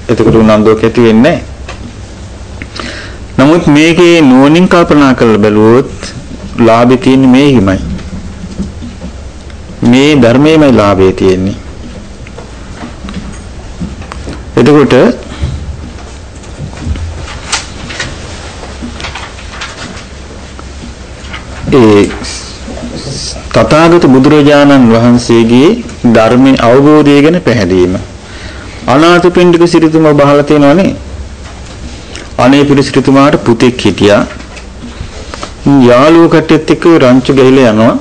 එතකොට උනන්දුවක් ඇති වෙන්නේ නමුත් මේකේ නුවණින් කල්පනා කරලා බැලුවොත් ලාභේ තියෙන්නේ මේහිමයි. මේ ධර්මයේමයි ලාභේ තියෙන්නේ. එතකොට ඒ තථාගත බුදුරජාණන් වහන්සේගේ ධර්මයේ අවබෝධය ගැන පැහැදීම. අනාථපිණ්ඩික සිරිතුමා බහලා තියෙනවනේ. අනේ පිරිසිරිතුමාට පුතෙක් හිටියා. යාළුවෝ කට්ටියත් එක්ක රංචු ගහලා යනවා.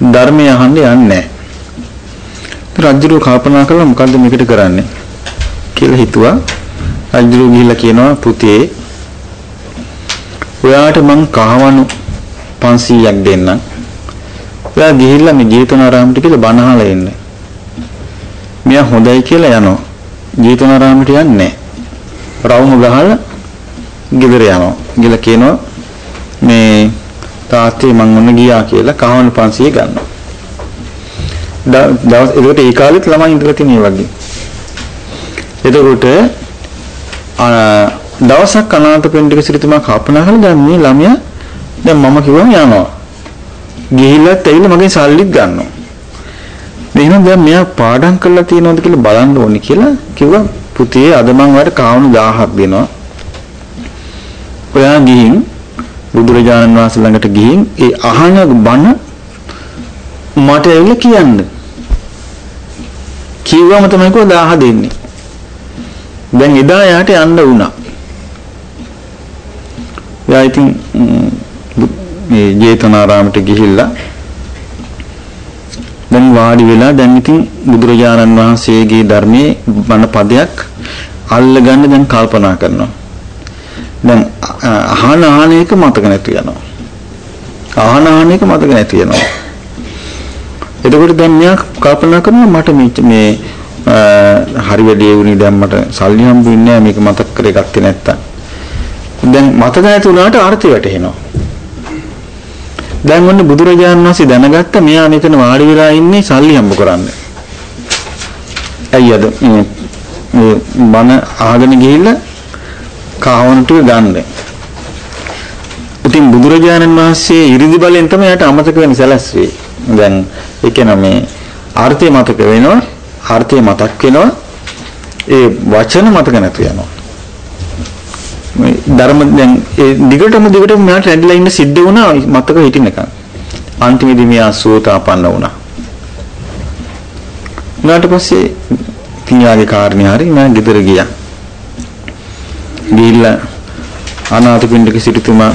ධර්මය අහන්න යන්නේ නැහැ. රජුරු කල්පනා කළා මොකද්ද මේකට කරන්නේ කියලා හිතුවා. රජුරු ගිහිල්ලා කියනවා පුතේ ඔයාට මං කහවණු 500ක් දෙන්නම්. ඔයා ගිහිල්ලා මේ ජීතවනාරාමයට කියලා බණ අහලා එන්න. මෙයා හොඳයි කියලා යනවා. ජීතවනාරාමයට යන්නේ නැහැ. රවුම ගහලා ගෙදර යනවා. ගිහලා කියනවා මේ තාත්තේ මං ඔන්න ගියා කියලා කහවණු 500 ගන්නවා. දවස් ඒකට ඒ කාලෙත් ළමයි ඉඳලා තියෙන වගේ. එතකොට දවසක් අනාථ පෙණ්ඩික සිරිතුමා කල්පනා කළා දැන් මේ ළමයා දැන් මම කිව්වම යනවා. ගිහිල්ලත් ඇවිල්ලා මගෙන් සල්ලිත් ගන්නවා. එහෙනම් දැන් මෙයා පාඩම් කරලා තියෙනවද කියලා බලන්න ඕනේ කියලා කිව්වා පුතේ අද මම ඔයාලට කාවුණු 1000ක් දෙනවා. ඔයා ගිහින් බුදුරජාණන් වහන්සේ ළඟට ගිහින් ඒ අහන බණ මට ඇවිල්ලා කියන්න. කිව්වම තමයි කෝ 1000 දෙන්නේ. දැන් එදා යාට යන්න වුණා. එයා ඉතින් මේ ජේතවනාරාමයට ගිහිල්ලා දැන් වාඩි වෙලා දැන් ඉතින් බුදුරජාණන් වහන්සේගේ ධර්මයේ බණ පදයක් අල්ලගන්න දැන් කල්පනා කරනවා. දැන් අහන අහන එක මතක නැතු වෙනවා. අහන අහන එක මතක නැති වෙනවා. එතකොට දැන් මෙයා කල්පනා කරනවා මට මේ හරි වැඩි වුණේ දැන් මට සල්ලි හම්බුන්නේ නැහැ මේක මතක කරගත්තේ නැත්තම්. දැන් මතක නැති වුණාට අර්ථය වැටහෙනවා. දැන් ඔන්න බුදුරජාණන් වහන්සේ දැනගත්ත මෙයා මෙතන වාඩි වෙලා ඉන්නේ සල්ලි හම්බ කරන්න. ඇයි අද මේ බණ ආගෙන ගිහිල්ලා කාවන ටික ගන්න. ඉතින් බුදුරජාණන් වහන්සේ 이르දි බලෙන් තමයි යට අමතක වෙන සැලැස්වේ. දැන් ඒ කියන්නේ මේ ආර්ථය මතක වෙනවා, ආර්ථය මතක් වෙනවා, ඒ වචන මතක නැතු යනවා. මේ ධර්ම දැන් ඒ දිගටම දිගටම මෙයාට රැඳිලා ඉන්න සිද්ධ වුණා මතක හිටිනකන්. අන්තිමේදී මෙයා සෝතාපන්න වුණා. ඊට පස්සේ පියාගේ කාරණේ හරි මම ගෙදර ගියා. ගිහිල්ලා අනාථපිණ්ඩික සිටුතුමා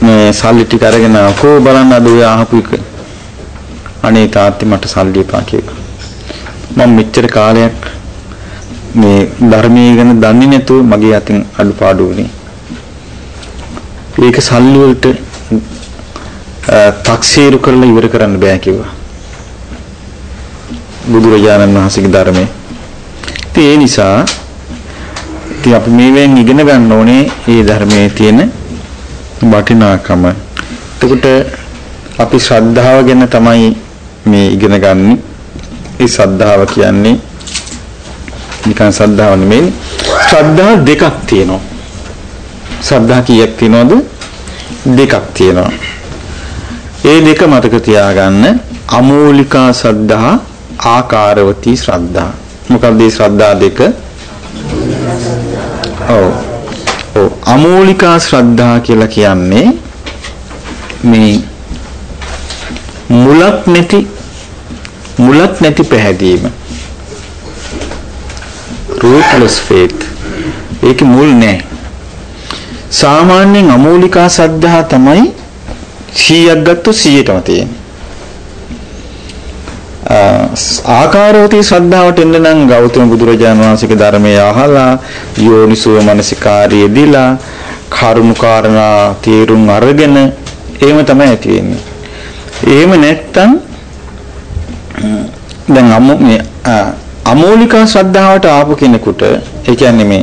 මේ සල්ලි ටික අරගෙන කෝ බලන්න අද ඔය ආහපු එක. අනේ තාත්තේ මට සල්ලි එපා කියලා. මම මෙච්චර කාලයක් මේ ධර්මයේ ගැන දන්නේ නැතුව මගේ අතින් අඩුපාඩු වුණේ. ඒක සල්ලි වලට තක්සේරු කරලා ඉවර කරන්න බෑ කිව්වා. බුදුරජාණන් වහන්සේගේ ධර්මයේ. ඉතින් ඒ නිසා ඉතින් අපි මේවෙන් ඉගෙන ගන්න ඕනේ මේ ධර්මයේ තියෙන වටිනාකම. එතකොට අපි ශ්‍රද්ධාව ගැන තමයි මේ ඉගෙන ගන්න. ඒ ශ්‍රද්ධාව කියන්නේ නිකන් ශ්‍රද්ධාව නෙමෙයි. ශ්‍රද්ධා දෙකක් තියෙනවා. ශ්‍රද්ධා කීයක් තියෙනවද? දෙකක් තියෙනවා. ඒ දෙක මතක තියාගන්න අමූලිකා ශ්‍රද්ධා ආකාරවතී ශ්‍රද්ධා. මොකක්ද මේ ශ්‍රද්ධා දෙක? ඔව්. ඔව් අමූලිකා ශ්‍රද්ධා කියලා කියන්නේ මේ මුලක් නැති මුලක් නැති පැහැදීම. rootless faith. ඒක මුල් නැහැ. සාමාන්‍යයෙන් අමූලිකා ශ්‍රද්ධා තමයි 100ක් ගත්තොත් 100ටම තියෙන්නේ. ආකාරවතී ශ්‍රද්ධාවට එන්න නම් ගෞතම බුදුරජාණන් වහන්සේගේ ධර්මය අහලා යෝනිසෝ මනසිකාරිය දීලා කරුණාකාරණා තීරුම් අරගෙන එහෙම තමයි ඇති වෙන්නේ. එහෙම නැත්තම් දැන් අමු මේ අමෝලික ශ්‍රද්ධාවට ආපු කෙනෙකුට ඒ කියන්නේ මේ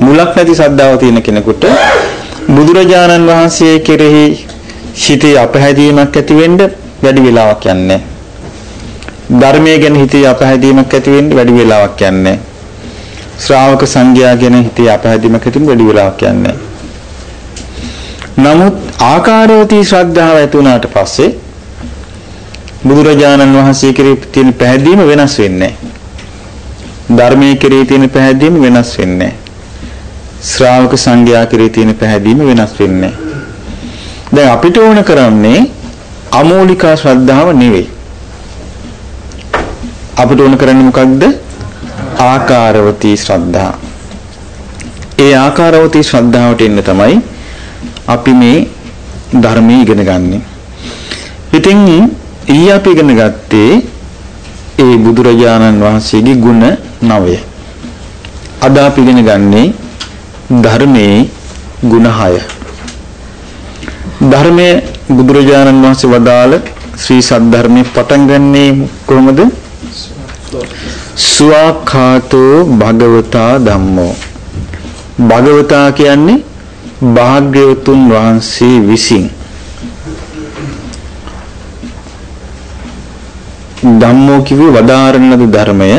මුලක් නැති ශ්‍රද්ධාව තියෙන කෙනෙකුට බුදුරජාණන් වහන්සේ කෙරෙහි හිතේ අපහැදීමක් ඇති වෙන්න වැඩි වෙලාවක් යන්නේ ධර්මයේ ගැන හිතේ අපහැදීමක් ඇති වෙන්න වැඩි වෙලාවක් යන්නේ. ශ්‍රාවක සංඝයා ගැන හිතේ අපහැදීමක් ඇති වෙන්න වැඩි වෙලාවක් යන්නේ. නමුත් ආකාරවතී ශ්‍රද්ධාව ඇති වුණාට පස්සේ බුදුරජාණන් වහන්සේ කෙරෙහි තියෙන පැහැදීම වෙනස් වෙන්නේ ධර්මයේ කෙරෙහි තියෙන පැහැදීම වෙනස් වෙන්නේ ශ්‍රාවක සංඝයා කෙරෙහි තියෙන පැහැදීම වෙනස් වෙන්නේ දැන් අපිට ඕන කරන්නේ අමෝලිකා ශ්‍රද්ධාව නෙවෙයි. අපිට ඕන කරන්නේ මොකක්ද ආකාරවතී ශ්‍රද්ධා ඒ ආකාරවතී ශ්‍රද්ධාවට එන්න තමයි අපි මේ ධර්මයේ ඉගෙන ගන්න. ඉතින් ඊ අපි ඉගෙන ගත්තේ ඒ බුදුරජාණන් වහන්සේගේ ගුණ නවය. අද අපි ඉගෙන ගන්නේ ධර්මයේ ගුණ 6. ධර්මයේ බුදුරජාණන් වහන්සේ වදාළ ශ්‍රී සද්ධර්මයේ පටන් ගන්නේ කොහොමද? සුවාඛාතෝ භගවතා ධම්මෝ. භගවතා කියන්නේ භාග්‍යවතුන් වහන්සේ විසින්. ධම්මෝ කිව්වේ වදාරන ලද ධර්මය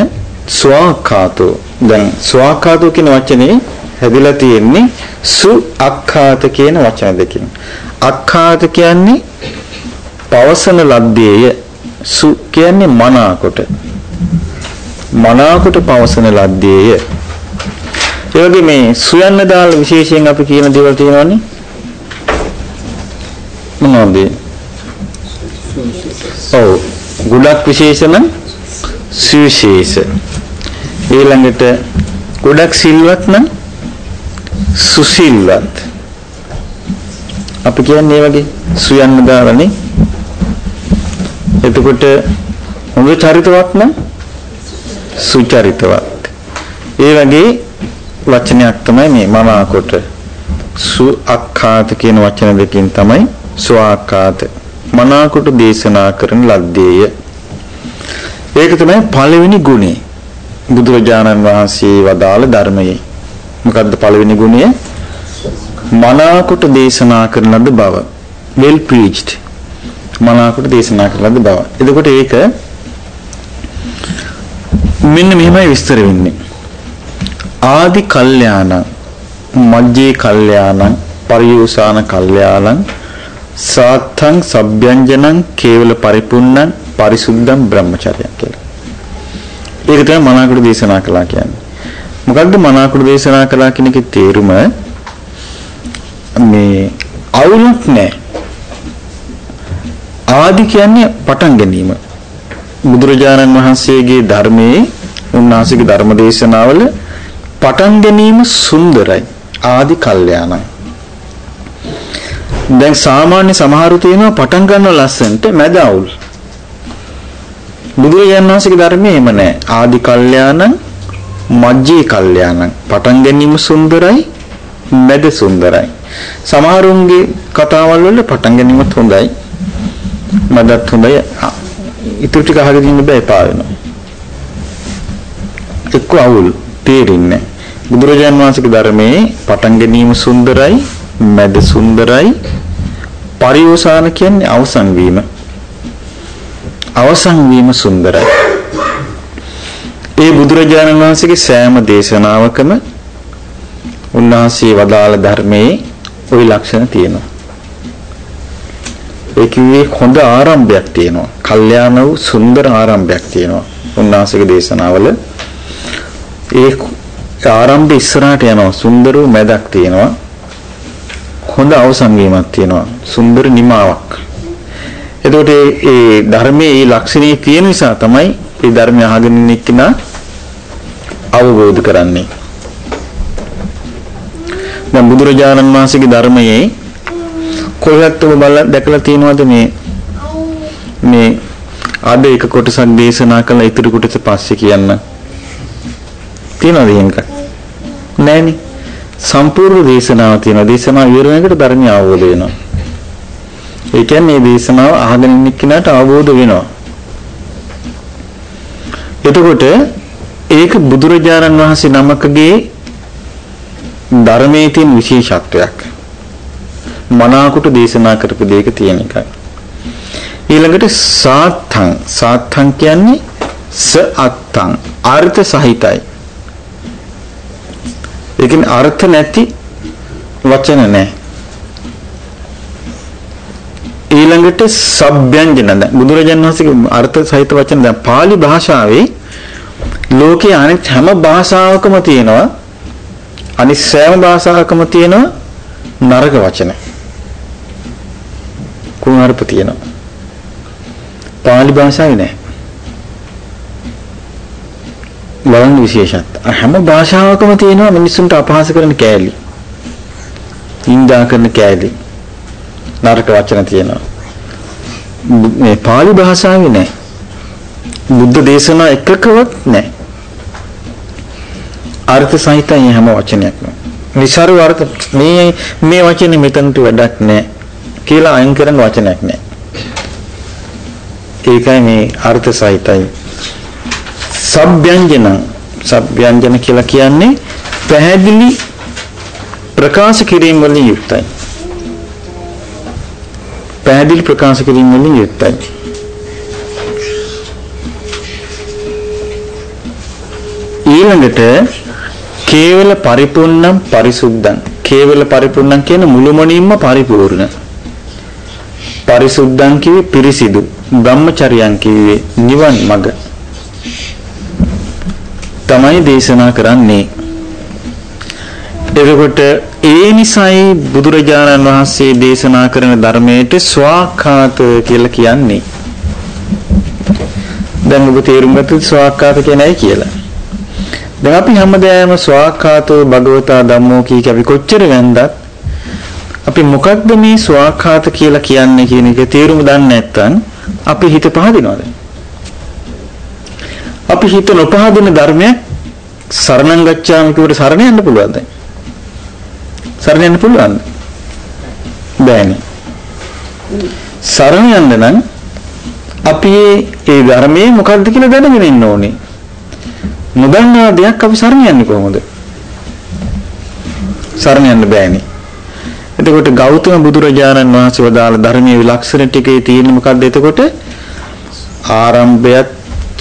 ස්වාඛාතෝ. දැන් ස්වාඛාතෝ කියන වචනේ හැදිලා තියෙන්නේ සු අක්ඛාත කියන වචන දෙකකින් අක්ඛාත කියන්නේ පවසන ලද්දේය. සු කියන්නේ මනාකොට. මනාකොට පවසන ලද්දේය. ඒ වගේ මේ සුයන්න දාල විශේෂයෙන් අපි කියන දේවල් තියෙනවනේ. මොනවද? ඔව්. ගොඩක් විශේෂණ සුවිශේෂ. ඊළඟට ගොඩක් සිල්වත් නම් සුසිල්වත්. අපි කියන්නේ මේ වගේ සුයන්න දාලානේ. එතකොට හොඳ චරිතවත් නම් සුචරිතවත්. ඒ වගේ වචනයක් තමයි මේ මනාකොට. සු අක්ඛාත කියන වචන දෙකකින් තමයි ස්වාක්කාත මනාකොට දේශනා කරන ලද්දේය. ඒක තමයි පළවෙනි ගුණය. බුදුරජාණන් වහන්සේ වදාළ ධර්මයේ. මොකද්ද පළවෙනි ගුණය? මනාකොට දේශනා කරන ලද බව. Well preached. මනාකොට දේශනා කරන ලද බව. එතකොට ඒක මෙන්න මෙහෙමයි විස්තර වෙන්නේ. ආදි කල්යාණං මජ්ජේ කල්යාණං පරියෝසాన කල්යාණං සාත්තං සබ්යංජනං කේවල පරිපුන්නං පරිසුද්ධං බ්‍රහ්මචර්යය කියලා. ඒක තමයි මනාකුඩ දේශනා කළා කියන්නේ. මොකද්ද මනාකුඩ දේශනා කළා කියන එකේ තේරුම මේ අවුලක් නැහැ. ආදි කියන්නේ පටන් ගැනීම. බුදුරජාණන් වහන්සේගේ ධර්මයේ උන්වහන්සේගේ ධර්ම දේශනාවල පටන් ගැනීම සුන්දරයි. ආදි කල්යාණයි. දැන් සාමාන්‍ය සමහරු තියෙනවා පටන් ගන්නව ලස්සනට මැද අවුල්. බුදුරජාණන් වහන්සේගේ ධර්මයේ එහෙම නැහැ. ආදි කල්යාණං මජ්ජේ කල්යාණං පටන් ගැනීම සුන්දරයි මැද සුන්දරයි. සමහරුන්ගේ කතාවල් වල පටන් ගැනීමත් හොඳයි. මැදත් හොඳයි. ඉතුරු ටික අහගෙන ඉන්න බෑ එපා වෙනවා. එක්ක අවුල් තේරෙන්නේ. බුදුරජාන් වහන්සේගේ ධර්මයේ පටන් ගැනීම සුන්දරයි, මැද සුන්දරයි, පරිෝසాన කියන්නේ අවසන් වීම. අවසන් වීම සුන්දරයි. ඒ බුදුරජාණන් වහන්සේගේ සෑම දේශනාවකම උන්වහන්සේ වදාළ ධර්මයේ ওই ලක්ෂණ තියෙනවා. ඒ කිව්වේ හොඳ ආරම්භයක් තියෙනවා. කල්යාණ වූ සුන්දර ආරම්භයක් තියෙනවා. උන්වහන්සේගේ දේශනාවල ඒ ආරම්භය ඉස්සරහට යනවා. සුන්දර වූ මැදක් තියෙනවා. හොඳ අවසන් වීමක් තියෙනවා. සුන්දර නිමාවක්. එතකොට ඒ ධර්මයේ මේ ලක්ෂණේ තියෙන නිසා තමයි මේ ධර්මය අහගෙන ඉන්න එක්කිනා අවබෝධ කරන්නේ. දැන් බුදුරජාණන් වහන්සේගේ ධර්මයේ කොහෙවත් ඔබ බලලා දැකලා තියෙනවද මේ මේ අද එක කොටසක් දේශනා කළා ඉතුරු කොටස පස්සේ කියන්න? තියනවද එහෙමක නැහෙනි. සම්පූර්ණ දේශනාව තියෙනවා. දේශනාව ඉවර වෙනකොට ධර්මය අවබෝධ වෙනවා. ඒ කියන්නේ මේ දේශනාව අහගෙන ඉන්න කෙනාට අවබෝධ වෙනවා. එතකොට ඒක බුදුරජාණන් වහන්සේ නමකගේ ධර්මයේ තියෙන විශේෂත්වයක්. මනාකොට දේශනා කරපු දෙයක තියෙන එකයි. ඊළඟට සාත්තං සාත්තං කියන්නේ ස අත්තං අර්ථ සහිතයි. ඒ කියන්නේ අර්ථ නැති වචන නැහැ. ඊළඟට සබ්යංජන දැන් බුදුරජාණන් වහන්සේගේ අර්ථ සහිත වචන දැන් pāli භාෂාවේ ලෝකයේ අනිත් හැම භාෂාවකම තියෙනවා අනිත් සෑම භාෂාවකම තියෙනවා නරක වචන. කුණාරප තියෙනවා. පාලි භාෂාවේ නැහැ. බලන්න විශේෂත්. හැම භාෂාවකම තියෙනවා මිනිස්සුන්ට අපහාස කරන කෑලි. නිඳා කරන කෑලි. නරක වචන තියෙනවා. මේ පාලි භාෂාවේ නැහැ. බුද්ධ දේශනා එකකවත් නැහැ. අර්ථ සහිතයි හැම වචනයක්ම. විසරු අර්ථ මේ මේ වචනේ මෙතනට වැඩක් නැහැ. කියලා අයින් කරන වචනයක් නෑ. ඒකයි මේ අර්ථ සහිතයි. සබ්යංජන සබ්යංජන කියලා කියන්නේ පැහැදිලි ප්‍රකාශ කිරීම වලින් යුක්තයි. පැහැදිලි ප්‍රකාශ කිරීම වලින් යුක්තයි. ඊළඟට කේවල පරිපූර්ණම් පරිසුද්ධං කේවල පරිපූර්ණම් කියන මුළුමනින්ම පරිපූර්ණ පරිසුද්ධං කිව්වේ පිරිසිදු. බ්‍රහ්මචර්යයන් කිව්වේ නිවන් මඟ. තමයි දේශනා කරන්නේ. එතකොට ඒ නිසයි බුදුරජාණන් වහන්සේ දේශනා කරන ධර්මයට ස්වාඛාත කියලා කියන්නේ. දැන් ඔබ තේරුම් ගත්තොත් ස්වාඛාත කියන්නේ කියලා. දැන් අපි හැමදාම ස්වාඛාතෝ භගවතා ධම්මෝ කී අපි කොච්චර වැන්දත් අපි මොකක්ද මේ ස්වාඛාත කියලා කියන්නේ කියන එක තේරුම දන්නේ නැත්නම් අපි හිත පහදිනවද? අපි හිත නොපහදින ධර්මයක් සරණං ගච්ඡාමි කියවට සරණ යන්න පුළුවන්ද? සරණ යන්න පුළුවන්ද? බෑනේ. සරණ යන්න නම් අපි ඒ ධර්මයේ මොකක්ද කියලා දැනගෙන ඉන්න ඕනේ. නොදන්නා දෙයක් අපි සරණ යන්නේ කොහොමද? සරණ යන්න බෑනේ. එතකොට ගෞතම බුදුරජාණන් වහන්සේ වදාළ ධර්මයේ විලක්ෂණ ටිකේ තියෙන මොකද්ද එතකොට? ආරම්භයත්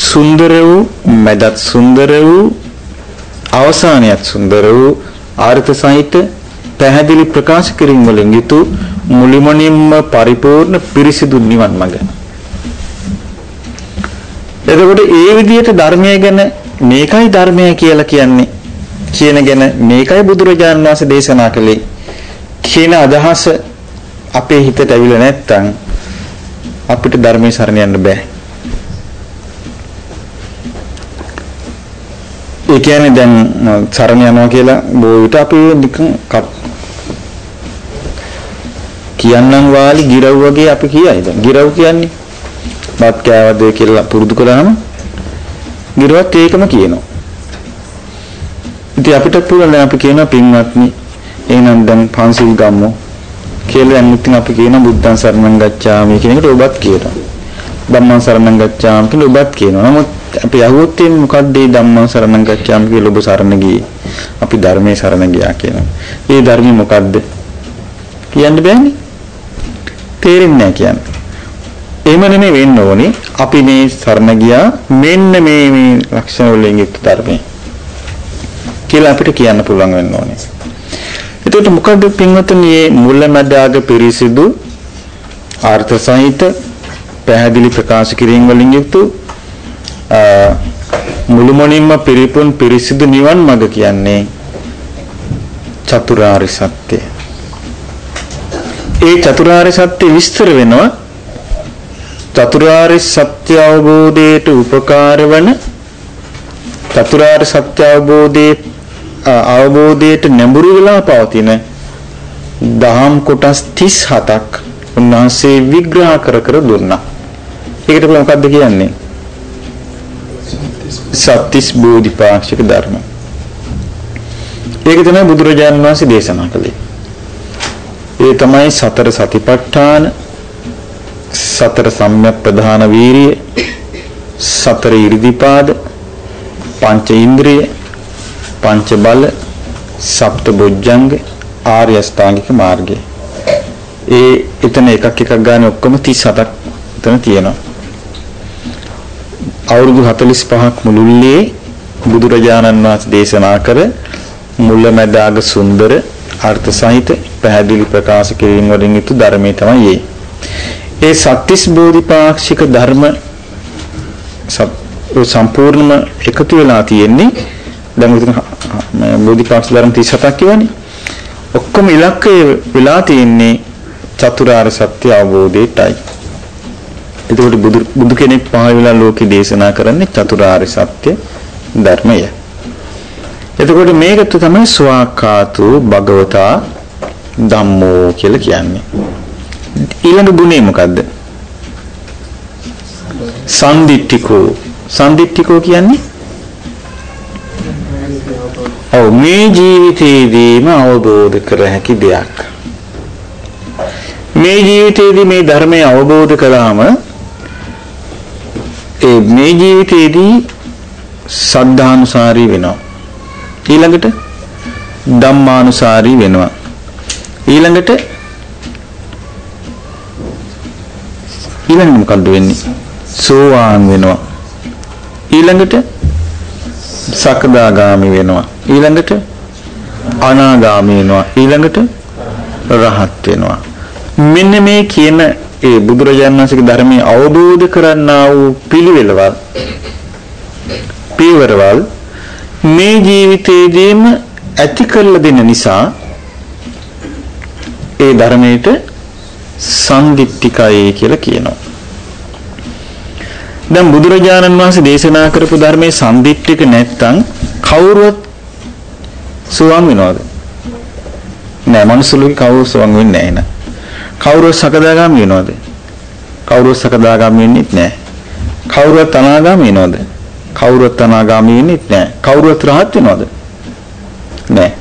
සුන්දර වූ මැදත් සුන්දර වූ අවසානයත් සුන්දර වූ ආර්ථ සහිත පැහැදිලි ප්‍රකාශ කිරීම වලින් යුතු මුලිමනින්ම පරිපූර්ණ පිරිසිදු නිවන් මඟ. එතකොට ඒ විදිහට ධර්මය ගැන මේකයි ධර්මය කියලා කියන්නේ කියන ගැන මේකයි බුදුරජාණන් වහන්සේ දේශනා කළේ කියන අදහස අපේ හිතට ඇවිල්ලා නැත්තම් අපිට ධර්මයේ සරණ යන්න බෑ. ඒ කියන්නේ දැන් සරණ යනවා කියලා බොහෝ විට අපි නිකන් කියන්නම් වාලි ගිරව් වගේ අපි කියයි දැන් ගිරව් කියන්නේ බත් කෑවද කියලා පුරුදු කළාම ගිරවත් ඒකම කියනවා ඉතින් අපිට පුළුවන් දැන් අපි කියනවා පින්වත්නි එහෙනම් දැන් පන්සිල් ගම්මු කියලා දැන් ඉතින් අපි කියන බුද්ධං සරණං ගච්ඡාමි කියන එකට ඔබත් කියනවා ධම්මං සරණං ගච්ඡාමි කියලා ඔබත් කියනවා නමුත් අපි අහුවොත් එන්නේ මොකක්ද මේ ධම්මං සරණං ගච්ඡාමි කියලා ඔබ සරණ ගියේ අපි ධර්මයේ සරණ ගියා කියනවා ඒ ධර්මය මොකද්ද කියන්න බෑනේ තේරෙන්නේ නැහැ කියන්නේ. එහෙම නෙමෙයි වෙන්න ඕනේ. අපි මේ සරණ ගියා මෙන්න මේ මේ ලක්ෂණ වලින් යුක්ත ධර්මය. කියලා අපිට කියන්න පුළුවන් වෙන්න ඕනේ. එතකොට මොකද පින්වතුනි මේ මුලමදාග පිරිසිදු ආර්ථ සහිත පැහැදිලි ප්‍රකාශ කිරීම වලින් යුක්ත මුළුමනින්ම පිරිපුන් පිරිසිදු නිවන් මඟ කියන්නේ චතුරාර්ය සත්‍යය. ඒ චතුරාර්ය සත්‍ය විස්තර වෙනවා චතුරාර්ය සත්‍ය අවබෝධයට උපකාර වන චතුරාර්ය සත්‍ය අවබෝධයේ අවබෝධයට නැඹුරු වෙලා පවතින දහම් කොටස් 37ක් උන්වහන්සේ විග්‍රහ කර කර දුන්නා. ඒකට මොකක්ද කියන්නේ? සත්‍තිස් බෝධිපාක්ෂික ධර්ම. ඒක තමයි බුදුරජාණන් වහන්සේ දේශනා කළේ. ඒ තමයි සතර සතිපට්ඨාන සතර සම්‍යක් ප්‍රධාන වීරිය සතර ඉරිදිපාද පංච ඉන්ද්‍රිය පංච බල සප්ත බොජ්ජංග ආර්ය අෂ්ටාංගික මාර්ගය ඒ එතන එකක් එකක් ගන්න ඔක්කොම 37ක් එතන තියෙනවා අවුරුදු 45ක් මුළුල්ලේ බුදුරජාණන් වහන්සේ දේශනා කර මුල්ලමැදාග සුන්දර අර්ථ සහිත පැහැදිලි ප්‍රකාශ කිරීම වලින් යුතු ධර්මයේ තමයි ඒ. ඒ සත්‍තිස් බෝධිපාක්ෂික ධර්ම සම්පූර්ණම එකතු වෙලා තියෙන්නේ දැන් ඉතින් බෝධිපාක්ෂික ධර්ම 37ක් කියවනේ. ඔක්කොම ඉලක්කය වෙලා තියෙන්නේ චතුරාර්ය සත්‍ය අවබෝධයටයි. එතකොට බුදු බුදු කෙනෙක් පහළ වෙලා ලෝකේ දේශනා කරන්නේ චතුරාර්ය සත්‍ය ධර්මය. එතකොට මේකට තමයි ස්වාකාතු භගවතා ධම්මෝ කියලා කියන්නේ. ඊළඟ ගුණය මොකද්ද? සම්දිට්ඨිකෝ. සම්දිට්ඨිකෝ කියන්නේ ඔව් මේ ජීවිතයේදීම අවබෝධ කර හැකි දෙයක්. මේ ජීවිතයේදී මේ ධර්මය අවබෝධ කළාම ඒ මේ ජීවිතයේදී සද්ධානුසාරී වෙනවා. ඊළඟට ධම්මානුසාරී වෙනවා. ඊළඟට ඊළඟට මොකද්ද වෙන්නේ? සෝවාන් වෙනවා. ඊළඟට සකදාගාමි වෙනවා. ඊළඟට අනාගාමි වෙනවා. ඊළඟට රහත් වෙනවා. මෙන්න මේ කියන ඒ බුදුරජාණන් වහන්සේගේ ධර්මයේ අවබෝධ කරන්නා වූ පිළිවෙලවල් පියවරවල් මේ ජීවිතයේදීම ඇති කරලා දෙන නිසා ඒ ධර්මයට සම්දිත්තිකයි කියලා කියනවා. දැන් බුදුරජාණන් වහන්සේ දේශනා කරපු ධර්මයේ සම්දිත්තික නැත්තම් කවුරුවත් සුවන් වෙනවද? නෑ මනුස්සලුගේ කවුරු සුවන් වෙන්නේ නැහැ නේද? කවුරුවත් සකදාගාමි වෙනවද? කවුරුවත් සකදාගාමි වෙන්නේ නැහැ. කවුරුවත් අනාගාමි වෙනවද? කවුරුවත් අනාගාමී වෙන්නේ නැහැ. කවුරුවත් රහත් වෙනවද? නැහැ.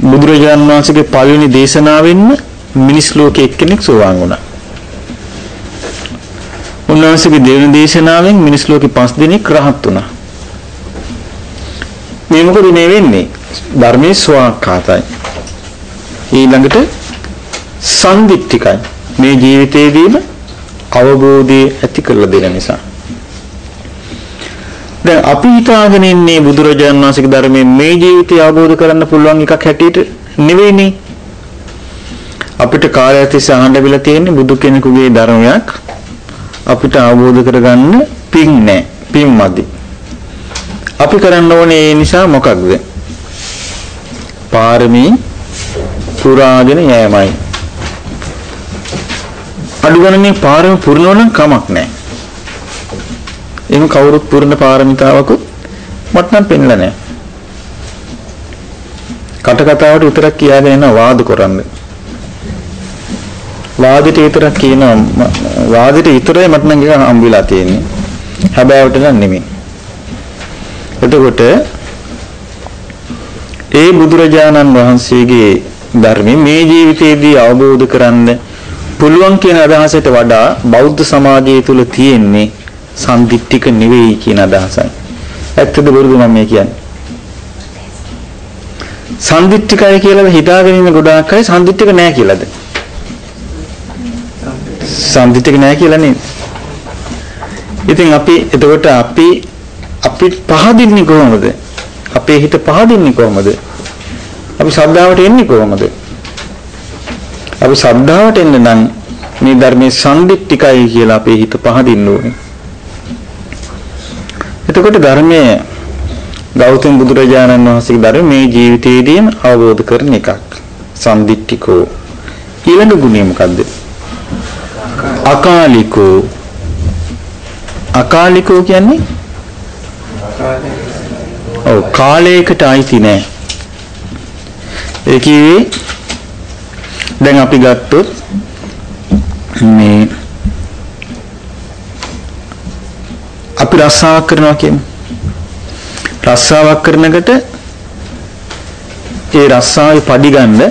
බුදුරජාණන් වහන්සේගේ පළවෙනි දේශනාවෙන්ම මිනිස් ලෝකයේ එක්කෙනෙක් සෝවාන් වුණා. උන්වහන්සේගේ දෙවෙනි දේශනාවෙන් මිනිස් ලෝකේ පස් දෙනෙක් රහත් වුණා. මේ මොකද මේ වෙන්නේ? ධර්මයේ ස්වාක්ඛාතයි. ඊළඟට සම්දිත්තිකයි. මේ ජීවිතයේදීම අවබෝධය ඇති කරලා දෙන නිසා. දැන් අපි හිතාගෙන ඉන්නේ බුදුරජාණන් වහන්සේගේ ධර්මයේ මේ ජීවිතය අවබෝධ කරන්න පුළුවන් එකක් හැටියට නෙවෙයිනේ. අපිට කාලය තිස්සේ අහන්න බිලා තියෙන්නේ බුදු කෙනෙකුගේ ධර්මයක් අපිට අවබෝධ කරගන්න පින් නැහැ. පින් මදි. අපි කරන්න ඕනේ ඒ නිසා මොකක්ද? පාරමී පුරාගෙන යෑමයි. අඩු ගණනේ පාරමී පුරනෝ නම් කමක් නැහැ. එහෙම කවුරුත් පුරන පාරමිතාවකුත් මට නම් පෙන්ලා නැහැ. කට කතාවට විතරක් කියාගෙන යන වාද කරන්නේ. වාදෙට විතරක් කියනවා වාදෙට විතරයි මට නම් එක හම්බෙලා තියෙන්නේ. හැබෑවට නම් නෙමෙයි. එතකොට ඒ බුදුරජාණන් වහන්සේගේ ධර්මයේ මේ ජීවිතයේදී අවබෝධ කරන්න පුළුවන් කියන අදහසට වඩා බෞද්ධ සමාජය තුල තියෙන්නේ සම්දිත්තික නෙවෙයි කියන අදහසයි. ඇත්තද බොරුද මම මේ කියන්නේ? සම්දිත්තිකයි කියලා හිතාගෙන ඉන්න ගොඩාක් අය සම්දිත්තික නෑ කියලාද? සම්දිත්තික නෑ කියලා නේද? ඉතින් අපි එතකොට අපි අපි පහදින්නේ කොහොමද? අපේ හිත පහදින්නේ කොහොමද? අපි ශ්‍රද්ධාවට එන්නේ කොහොමද? අපි ශ්‍රද්ධාවට එන්න නම් මේ ධර්මයේ සම්දිත්තිකයි කියලා අපේ හිත පහදින්න ඕනේ. එතකොට ධර්මයේ ගෞතම බුදුරජාණන් වහන්සේගේ ධර්ම මේ ජීවිතයේදීම අවබෝධ කරන එකක්. සම්දිත්තිකෝ. ඊළඟ ගුණය මොකද්ද? අකාලිකෝ. අකාලිකෝ කියන්නේ ඔව් කාලයකට අයිති නෑ. ඒ කිව්වේ දැන් අපි ගත්තොත් මේ අපි රස්සාවක් කරනවා කියමු. රස්සාවක් කරනකොට ඒ රස්සාවේ පඩි ගන්න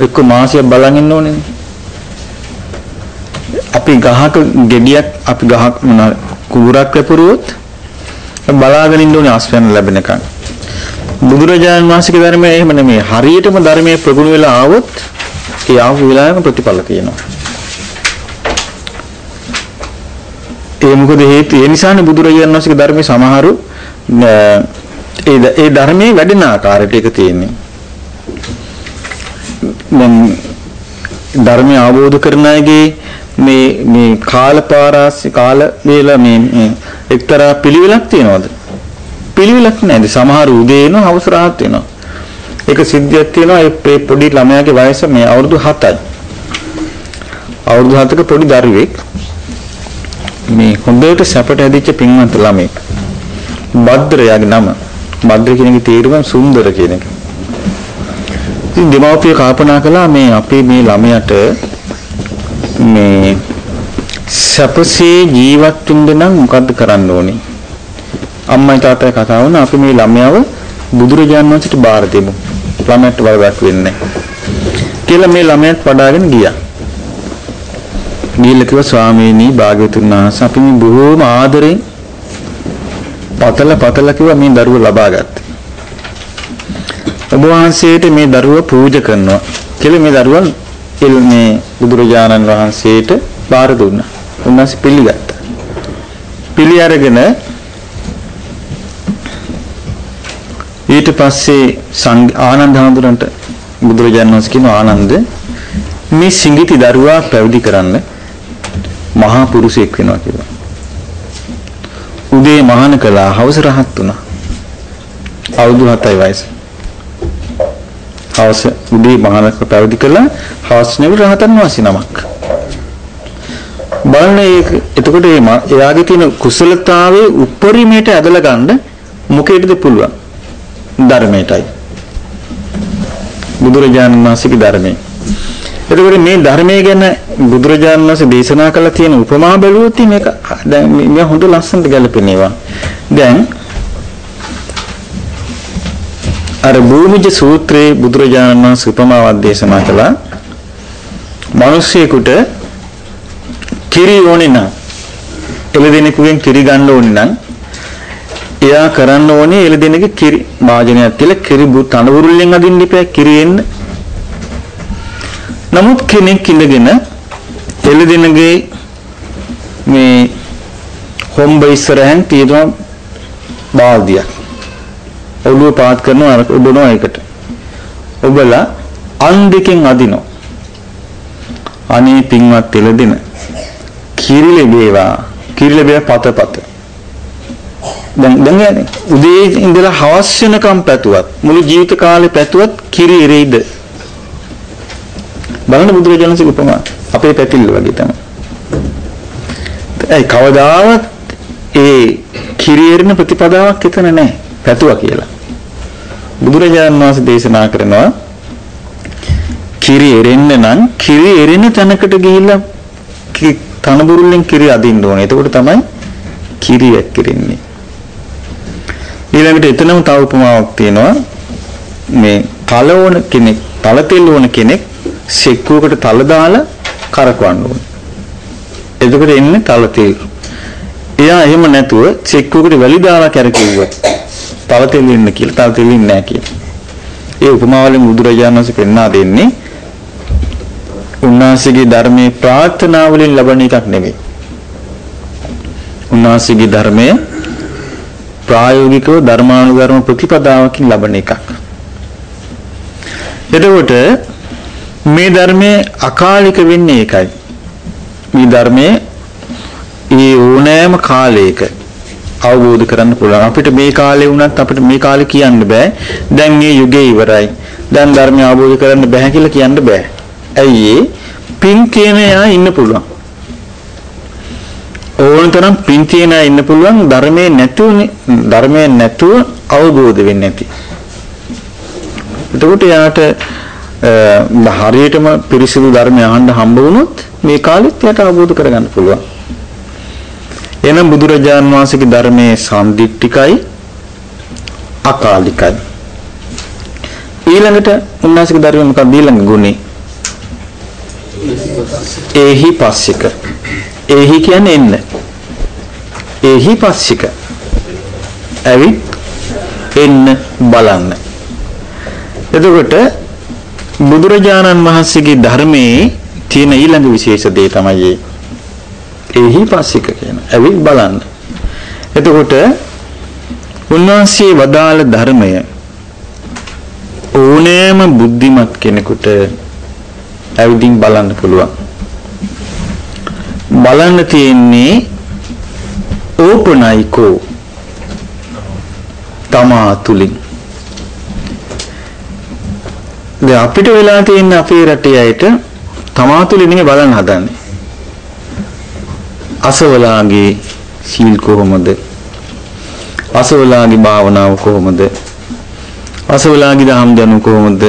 එක්ක මාසයක් බලන් ඉන්න ඕනේ. අපි ගහක ගෙඩියක් අපි ගහක් මොන කුඹුරක් වැපරුවොත් බලාගෙන ඉන්න ඕනේ ආස්වැන්න ලැබෙනකන්. බුදුරජාණන් වහන්සේගේ ධර්මය එහෙම නෙමෙයි. හරියටම ධර්මයේ ප්‍රගුණ වෙලා ආවොත් ඒ ආපු වෙලාවෙම ප්‍රතිඵල තියෙනවා. ඒ මොකද හේතු ඒ නිසානේ බුදුරජාණන් වහන්සේගේ ධර්මයේ සමහරු ඒ ඒ ධර්මයේ වැඩෙන ආකාරයට ඒක තියෙන්නේ. දැන් ධර්මය අවබෝධ කරන අයගේ මේ මේ කාලපාරාසි කාල වේල මේ එක්තරා පිළිවෙලක් තියනවාද? පිළිවෙලක් නැහැ. සමහර උදේ එනවා හවස රාත් වෙනවා. ඒක සිද්ධියක් තියෙනවා ඒ පොඩි ළමයාගේ වයස මේ අවුරුදු 7යි. අවුරුදු 7ක පොඩි දරුවෙක් මේ හොඳට සැපට ඇදිච්ච පින්වන්ත ළමෙක්. භද්‍රයාගේ නම. භද්‍ර කියන එකේ තේරුම සුන්දර කියන එක. ඉතින් දෙමව්පිය කල්පනා කළා මේ අපේ මේ ළමයට මේ සැපසේ ජීවත් වෙන්න නම් මොකද්ද කරන්න ඕනේ? අම්මයි තාත්තයි කතා වුණා අපි මේ ළමයාව බුදුරජාණන් වහන්සේට බාර දෙමු. ළමයට වරදක් වෙන්නේ කියලා මේ ළමයාත් වඩාගෙන ගියා. ගිහිල්ලා කිව්වා ස්වාමීනි භාග්‍යවතුන් වහන්සේ අපි මේ බොහෝම ආදරෙන් පතල පතල කිව්වා මේ දරුව ලබා ගත්තේ. ඔබ වහන්සේට මේ දරුව පූජා කරනවා කියලා මේ දරුවන් මේ බුදුරජාණන් වහන්සේට බාර දුන්නා. උන්වහන්සේ පිළිගත්තා. පිළි අරගෙන ඊට පස්සේ ආනන්ද හඳුරන්ට බුදුරජාණන් වහන්සේ කියන ආනන්ද මේ සිඟිති දරුවා පැවිදි කරන්න මහා පුරුෂයෙක් වෙනවා කියලා. උදේ මහාන කළා හවස රහත් වුණා. අවුරුදු 7යි වයස. හවස උදේ මහාන පැවිදි කළා හවස නෙවෙයි රහතන් වහන්සේ නමක්. බලන්න ඒක එතකොට එයාගේ තියෙන කුසලතාවයේ උපරිමයට ඇදලා ගන්න මොකේද පුළුවන්? ධර්මයටයි. බුදුරජාණන් වහන්සේගේ ධර්මයේ එතකොට මේ ධර්මයේ ගැන බුදුරජාණන් වහන්සේ දේශනා කළා තියෙන උපමා බැලුවොත් මේක දැන් මේ හොඳ ලස්සනට ගැලපෙනවා. දැන් අර භූමිජ සූත්‍රයේ බුදුරජාණන් වහන්සේ උපමාවක් දේශනා කළා. මිනිස්සෙකුට කිරි ඕනේ නම් එළදෙනෙකුගෙන් කිරි ගන්න ඕනේ නම් එයා කරන්න ඕනේ එළදෙනෙක්ගේ කිරි වාජනයක් තියලා කිරි බුත් අනුරුල්ලෙන් අදින්න ඉපෑ කිරි එන්න නමුත් කෙනෙක් ඉඳගෙන එළදෙනගේ මේ හොම්බ ඉස්සරහෙන් තියෙනවා බාල්දියක්. ඔළුව පාත් කරනවා අර ඔබනවා ඒකට. ඔබලා අන් දෙකෙන් අදිනවා. අනේ පින්වත් තෙලදින කිරි ලැබේවා. කිරි ලැබේවා පතපත. දැන් දැන් යන්නේ උදේ ඉඳලා හවස් වෙනකම් පැතුවත් මුළු ජීවිත කාලේ පැතුවත් කිරි එරෙයිද බලන්න බුදුරජාණන්සේ උපමා. අපේ පැතිල්ල වගේ තමයි. ඒ කවදාවත් ඒ කිරි එරෙන ප්‍රතිපදාවක් එතන නැහැ. පැතුවා කියලා. බුදුරජාණන් වහන්සේ දේශනා කරනවා කිරි එරෙන්න නම් කිරි එරෙන තැනකට ගිහිල්ලා තනබුරුල්ලෙන් කිරි අදින්න ඕනේ. එතකොට තමයි කිරි ඇක්කිරෙන්නේ. ඊළඟට එතනම තව උපමාවක් තියෙනවා. මේ තල ඕන කෙනෙක්, තල තෙල් ඕන කෙනෙක් සෙක්කුවකට තල දාලා කරකවන්න ඕනේ. එතකොට එන්නේ තල තෙල්. එයා එහෙම නැතුව සෙක්කුවකට වැලි දාලා කරකිව්වොත් තල තෙල් ඉන්න කියලා තල තෙල් ඉන්නේ නැහැ කියලා. ඒ උපමාවලින් බුදුරජාණන් වහන්සේ පෙන්වා දෙන්නේ උන්වහන්සේගේ ධර්මයේ ප්‍රාර්ථනා වලින් ලබන එකක් නෙමෙයි. උන්වහන්සේගේ ධර්මය ප්‍රායෝගිකව ධර්මානුධර්ම ප්‍රතිපදාවකින් ලබන එකක්. එතකොට මේ ධර්මයේ අකාලික වෙන්නේ ඒකයි. මේ ධර්මයේ ඒ ඕනෑම කාලයක අවබෝධ කරන්න පුළුවන්. අපිට මේ කාලේ වුණත් අපිට මේ කාලේ කියන්න බෑ. දැන් මේ යුගය ඉවරයි. දැන් ධර්මය අවබෝධ කරන්න බෑ කියලා කියන්න බෑ. ඇයි පින් තියෙන යා ඉන්න පුළුවන්. ඕනතරම් පින් තියෙන අය ඉන්න පුළුවන් ධර්මයේ නැතුවනේ ධර්මයේ නැතුව අවබෝධ වෙන්නේ නැති. එතකොට යාට හරියටම පිරිසිදු ධර්මය අහන්න හම්බ වුණොත් මේ කාලෙත් යාට අවබෝධ කරගන්න පුළුවන්. එනම් බුදුරජාන් වහන්සේගේ ධර්මයේ සම්දිට්ඨිකයි අකාලිකයි. ඊළඟට උන්වහන්සේගේ ධර්මයේ මොකක්ද ඊළඟ ගුණේ? ඒහි පස්සික. ඒහි කියන්නේ එන්න. ඒහි පස්සික. ඇවිත් එන්න බලන්න. එතකොට බුදුරජාණන් වහන්සේගේ ධර්මයේ තියෙන ඊළඟ විශේෂ දේ තමයි ඒහි පස්සික කියන. ඇවිත් බලන්න. එතකොට උන්වහන්සේ වදාළ ධර්මය ඕනෑම බුද්ධිමත් කෙනෙකුට ඇවිදින් බලන්න පුළුවන්. බලන්න තියෙන්නේ ඕපනයිකෝ තමා තුලින්. දැන් අපිට වෙලා තියෙන අපේ රටේ අයට තමා තුලින් නෙමෙයි බලන්න හදන්නේ. අසවලාගේ සීල් කොහොමද? අසවලාගේ භාවනාව කොහොමද? අසවලාගේ දහම් දැනුම කොහොමද?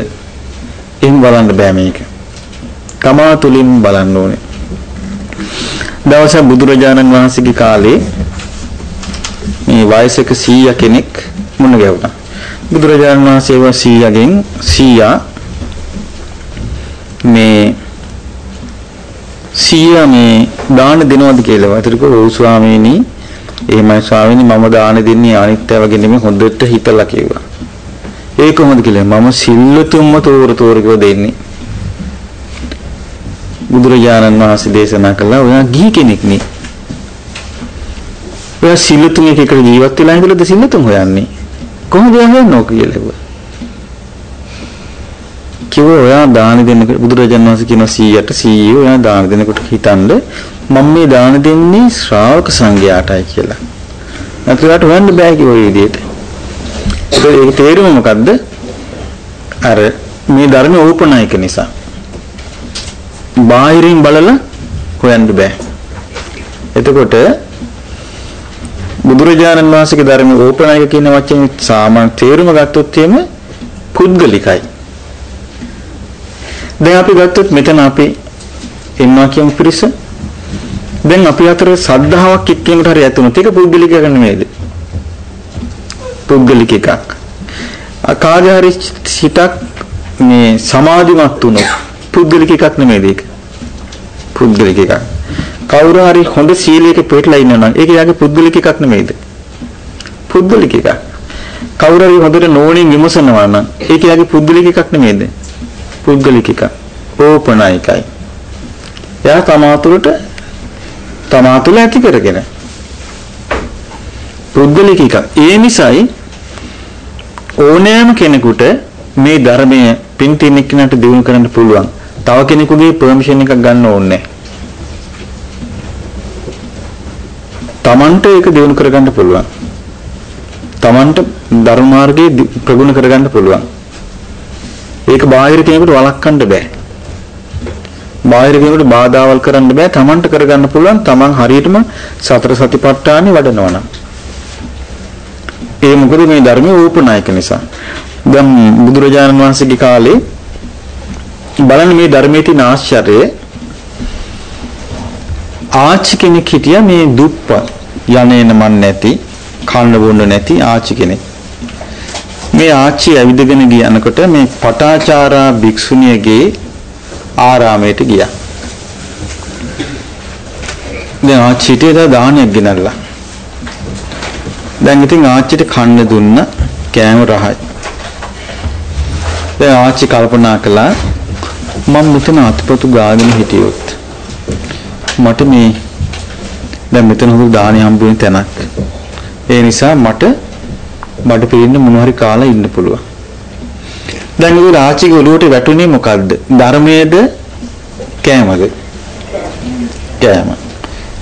එහෙම බලන්න බෑ මේක. තමා තුලින් බලන්න ඕනේ. දවසක් බුදුරජාණන් වහන්සේගේ කාලේ මේ වයසක 100 කෙනෙක් මුණ ගැහුණා. බුදුරජාණන් වහන්සේ ව 100ගෙන් 100 මේ 100 මේ දාන දෙනවද කියලා. ඒතරක ඔව් ස්වාමීනි එහෙමයි ස්වාමීනි මම දාන දෙන්නේ අනිත්‍ය වගේ නෙමෙයි හොඳට හිතලා කිව්වා. ඒ කොහොමද කියලා මම සිල්ලුතුම්ම තෝර තෝර දෙන්නේ. බුදුරජාණන් වහන්සේ දේශනා කළා ඔයා ගිහි කෙනෙක් නේ. ඔයා සිල්ලුතුන් එක්ක ජීවත් වෙලා ඉඳලාද සිල්ලුතුන් හොයන්නේ? කොහොමද හොයන්නේ කියලා. කිව්වා ඔයා දාන දෙන්නකොට බුදුරජාණන් වහන්සේ කියනවා 100ට 100 ඔයා දාන දෙනකොට හිතනද මම මේ දාන දෙන්නේ ශ්‍රාවක සංඝයාටයි කියලා. නැත්නම් හොයන්න බෑ කිව්ව විදිහට. ඒක තේරුම මොකද්ද? අර මේ ධර්ම ඕපනායක නිසා. බාහිරින් බලලා හොයන්න බෑ. එතකොට බුදුරජාණන් වහන්සේගේ ධර්මයේ ඕපනායක කියන වචනේ සාමාන්‍ය තේරුම ගත්තොත් එimhe පුද්ගලිකයි. දැන් අපි ගත්තොත් මෙතන අපි ඉන්නවා කියමු පිරිස. දැන් අපි අතර සද්ධාාවක් එක්කෙනෙකුට හරි ඇතුණොත් ඒක පුද්ගලික එකක් නෙමෙයිද? පුද්ගලික එකක්. කාගේ හරි සිතක් මේ සමාධිමත් වුණොත් පුද්ගලික එකක් නෙමෙයිද ඒක? පුද්ගලික එකක්. කවුරු හරි හොඳ සීලයක පිළිපදලා ඉන්නවා නම් ඒක යාගේ පුද්ගලික එකක් නෙමෙයිද? පුද්ගලික එකක්. කවුරු හරි හොඳට නෝනින් විමසනවා නම් ඒක යාගේ පුද්ගලික එකක් නෙමෙයිද? පුද්ගලික එකක්. ඕපනයිකයි. එයා තමා තුළට තමා තුළ ඇති කරගෙන පුද්ගලික එකක්. ඒ නිසායි ඕනෑම කෙනෙකුට මේ ධර්මය පින් තියෙන කෙනාට දිනු කරන්න පුළුවන්. තව කෙනෙකුගේ පර්මිෂන් එකක් ගන්න ඕනේ තමන්ට ඒක දිනු කරගන්න පුළුවන්. තමන්ට ධර්ම මාර්ගයේ ප්‍රගුණ කරගන්න පුළුවන්. ඒක බාහිර කෙනෙකුට වළක්වන්න බෑ. බාහිර කෙනෙකුට බාධාවල් කරන්න බෑ. තමන්ට කරගන්න පුළුවන්. තමන් හරියටම සතර සතිපට්ඨානෙ වඩනවා නම්. ඒ මොකද මේ ධර්මයේ ඕපනායක නිසා. දැන් බුදුරජාණන් වහන්සේගේ කාලේ බලන්න මේ ධර්මයේ තියෙන ආශ්චර්යය ආච්චි කෙනෙක් හිටියා මේ දුප්පත් යන්නේන මන් නැති කන්න බොන්න නැති ආච්චි කෙනෙක්. මේ ආච්චි ඇවිදගෙන ගියනකොට මේ පටාචාරා භික්ෂුණියගේ ආරාමයට ගියා. දැන් ආච්චිට එදා දානයක් ගෙනල්ලා. දැන් ඉතින් ආච්චිට කන්න දුන්න කෑම රහයි. දැන් ආච්චි කල්පනා කළා මම මෙතන අත්පොතු ගාගෙන හිටියොත් මට මේ දැන් මෙතන හොඳ දානි හම්බ වෙන තැනක්. ඒ නිසා මට බඩ පිරින්න මොන හරි කාලා ඉන්න පුළුවන්. දැන් ඒ ආච්චිගේ ඔළුවට වැටුනේ මොකද්ද? ධර්මයේද කෑමද? කෑම.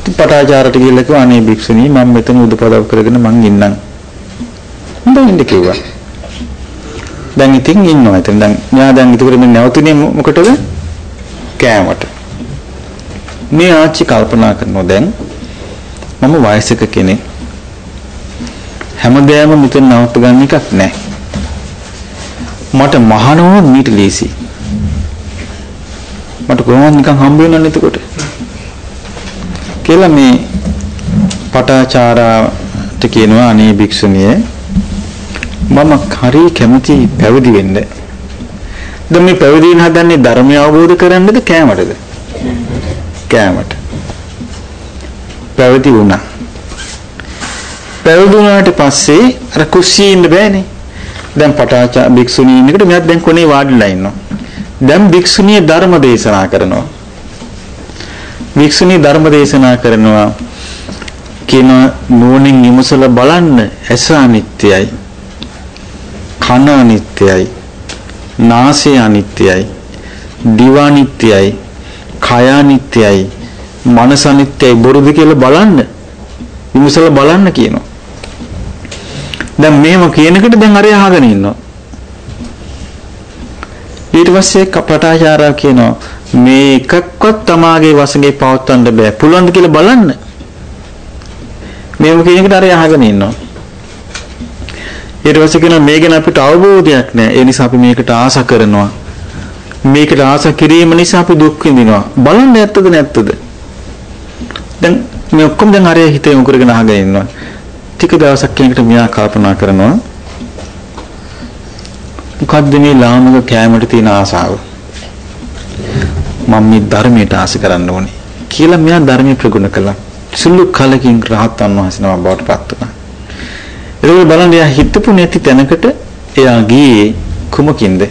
පටාචාරට ගිහලා කිව්වා අනේ භික්ෂුණී මම මෙතන උදපදව කරගෙන මං ඉන්නම්. හොඳයි ඉන්න කිව්වා. දැන් ඉතින් ඉන්නවා. එතන දැන් මෙයා දැන් ඉතින් මේ නැවතුනේ මොකටද? කෑමට. මේ ආච්චි කල්පනා කරනවා දැන් මම වයසක කෙනෙක්. හැමදේම මෙතන නවත්ත ගන්න එකක් නැහැ. මට මහානව මීට ලීසි. මට කොහොමද නිකන් හම්බ වෙනවන්නේ එතකොට? කියලා මේ පටාචාරාට කියනවා අනේ භික්ෂුණිය මම හරි කැමති පැවිදි වෙන්න. දැන් මේ පැවිදි වෙන හදන්නේ ධර්මය අවබෝධ කරගන්නද කෑමටද? කෑමට. පැවිදි වුණා. පැවිදි වුණාට පස්සේ අර කුස්සියේ ඉන්න බෑනේ. දැන් පටාචා භික්ෂුණී ඉන්නකොට මෙයාත් දැන් කොනේ වාඩිලා ඉන්නවා. දැන් භික්ෂුණිය ධර්ම දේශනා කරනවා. භික්ෂුණී ධර්ම දේශනා කරනවා කියන නුවණින් විමසලා බලන්න ඇස අනිත්‍යයි. කන අනිත්‍යයි. නාසය අනිත්‍යයි. දිව අනිත්‍යයි. කය අනිත්‍යයි. මනස අනිත්‍යයි බොරුද කියලා බලන්න. විමසලා බලන්න කියනවා. දැන් මෙහෙම කියනකොට දැන් අරය අහගෙන ඉන්නවා. ඊට පස්සේ කපටාචාරා කියනවා මේ එකක්වත් තමාගේ වශයෙන් පවත්වන්න බෑ. පුළුවන්ද කියලා බලන්න. මේව කියනකොට අරය අහගෙන ඉන්නවා. ඊට පස්සේ කියනවා මේ ගැන අපිට අවබෝධයක් නැහැ. ඒ නිසා අපි මේකට ආස කරනවා. මේකට ආස කිරීම නිසා අපි දුක් විඳිනවා. බලන්න ඇත්තද නැත්තද? දැන් මේ ඔක්කොම දැන් අරය හිතේ යොමු කරගෙන අහගෙන ඉන්නවා. ටික දවසක් කෙනෙකුට මෙයා කල්පනා කරනවා මොකද්ද මේ ලාමක කෑමට තියෙන ආසාව? මම මේ ධර්මයට ආස කරන්න ඕනේ කියලා මෙයා ධර්මයේ ප්‍රගුණ කළා. සුළු කලකින් රහතන් වහන්සේ නම බවට පත් වුණා. ඒක බලන්න එයා හිතපු නැති තැනකට එයා ගියේ කුමකින්ද?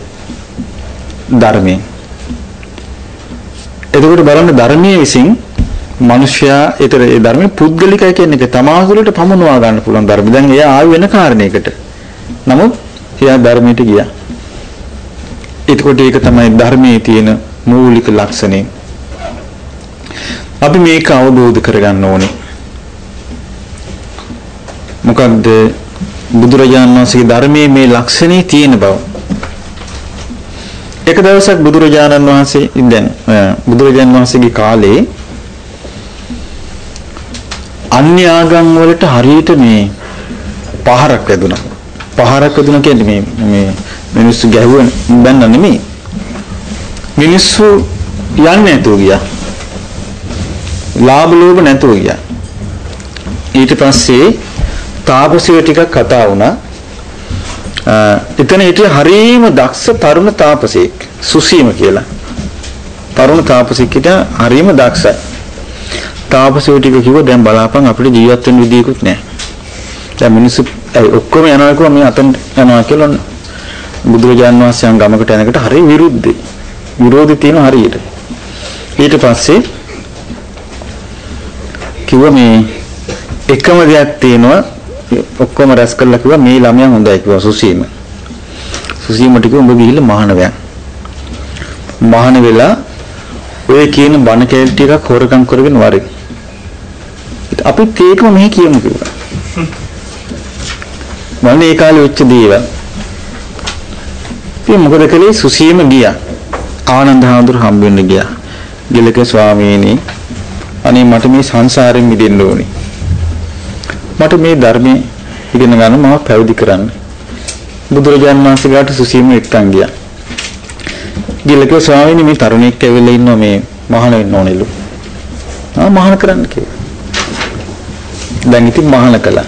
ධර්මයෙන්. එතකොට බලන්න ධර්මයේ විසින් මිනිසයා ඒතර ඒ ධර්මයේ පුද්ගලිකයි කියන එක තමාසුලට පමුණවා ගන්න පුළුවන් ධර්ම. දැන් එයා ආවේ වෙන කාරණයකට. නමුත් එයා ධර්මයට ගියා. එතකොට ඒක තමයි ධර්මයේ තියෙන මූලික ලක්ෂණය. අපි මේක අවබෝධ කරගන්න ඕනේ. මොකක්ද බුදුරජාණන් වහන්සේගේ ධර්මයේ මේ ලක්ෂණේ තියෙන බව. එක දවසක් බුදුරජාණන් වහන්සේ දැන් බුදුරජාණන් වහන්සේගේ කාලේ අන්‍ය ආගම් වලට හරියට මේ පහරක් වැදුනා. පහරක් වැදුනා කියන්නේ මේ මේ මිනිස්සු ගැහුව බැන්න නෙමෙයි. මිනිස්සු යන්නේ නැතුව ගියා. ලාභ ලෝභ නැතුව ගියා. ඊට පස්සේ තාපසයෝ ටිකක් කතා වුණා. එතන හිටිය හරීම දක්ෂ තරුණ තාපසයෙක් සුසීම කියලා. තරුණ තාපසෙක් හිටියා හරීම දක්ෂයි. තාපසයෝ ටික කිව්වා දැන් බලාපන් අපිට ජීවත් වෙන්න විදියකුත් නැහැ. දැන් මිනිස්සු ඔක්කොම යනවා කිව්වා මේ අතන යනවා කියලා බුදුරජාන් වහන්සේ ගමකට යනකොට හරි විරුද්ධයි. විරෝධي තියෙන හරියට. ඊට පස්සේ කිව්වා මේ එකම දෙයක් තියෙනවා ඔක්කොම රැස් කරලා කිව්වා මේ ළමයා හොඳයි කිව්වා සුසීම. සුසීමට කිව්වා උඹ ගිහිල්ලා මහාන වෙයන්. මහාන වෙලා ඔය කියන බණ කැලටි ටිකක් හොරකම් කරගෙන වරේ. අපිත් ඒකම මෙහි කියමු කිව්වා. මම ඒ කාලේ වෙච්ච දේවල්. ඉතින් මොකද කළේ සුසීම ගියා. ආනන්ද හාමුදුර හම්බෙන්න ගියා. ගිලක ස්වාමීනි අනේ මට මේ සංසාරයෙන් මිදෙන්න ඕනේ. මට මේ ධර්මයේ ඉගෙන ගන්න මම පැවිදි කරන්න. බුදුරජාණන් වහන්සේ ගාට සුසීම එක්කන් ගියා. ගිලක ස්වාමීනි මේ තරුණයෙක් ඇවිල්ලා ඉන්නවා මේ මහාන වෙන්න ඕනෙලු. ආ මහාන කරන්න කියලා. දැන් ඉතින් මහාන කළා.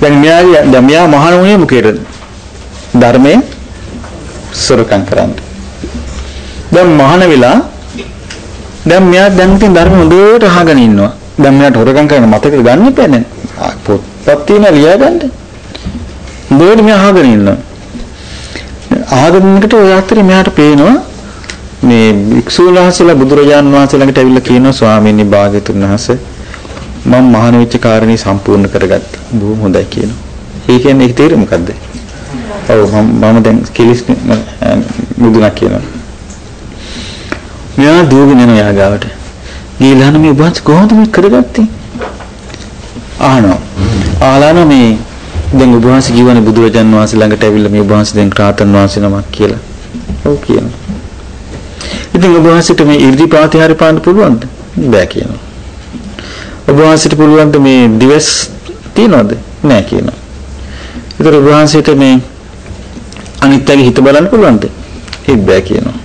දැන් මෙයාගේ දැන් මෙයා මහාන වුණේ මොකේද? ධර්මයේ සොරකම් කරන්න. දැන් මහාන වෙලා දැන් මෙයා දැන් ඉතින් ධර්ම හොඳට අහගෙන ඉන්නවා. දැන් මෙයාට හොරකම් කරන්න මතකද ගන්න එපා නේ. පොත්පත් තියෙන ලියා ගන්න. හොඳට මෙයා අහගෙන ඉන්නවා. අහගෙන ඉන්නකොට ඔය අතරේ මෙයාට පේනවා මේ වික්ෂුන් වහන්සේලා බුදුරජාන් වහන්සේ ළඟට ඇවිල්ලා කියනවා ස්වාමීනි භාග්‍යතුන් වහන්සේ මම මහාන වෙච්ච කාරණේ සම්පූර්ණ කරගත්තා. බොහොම හොඳයි කියනවා. ඒ කියන්නේ ඒක තේරුම මොකද්ද? ඔව් මම දැන් කිලිස් මුදුනක් කියනවා. මෙයා දුවගෙන යනවා යාගාවට. ගිහලා මේ බස් කොහොමද මේ කරගත්තේ? අහනවා. ආලාන මේ දැන් ඔබ වහන්සේ කියවනේ බුදුරජාන් වහන්සේ ළඟට ඇවිල්ලා මේ ඔබ වහන්සේ දැන් රාතන් වහන්සේ නමක් කියලා. ඔව් කියනවා. ඉතින් ඔබ වහන්සේට මේ 이르දි ප්‍රාතිහාර්ය පාන්න පුළුවන්ද? බෑ කියනවා. ඔබ වහන්සේට පුළුවන්ද මේ දිවස් තියනවද? නෑ කියනවා. ඒතර ඔබ වහන්සේට මේ අනිත්‍යගේ හිත බලන්න පුළුවන්ද? ඒක බෑ කියනවා.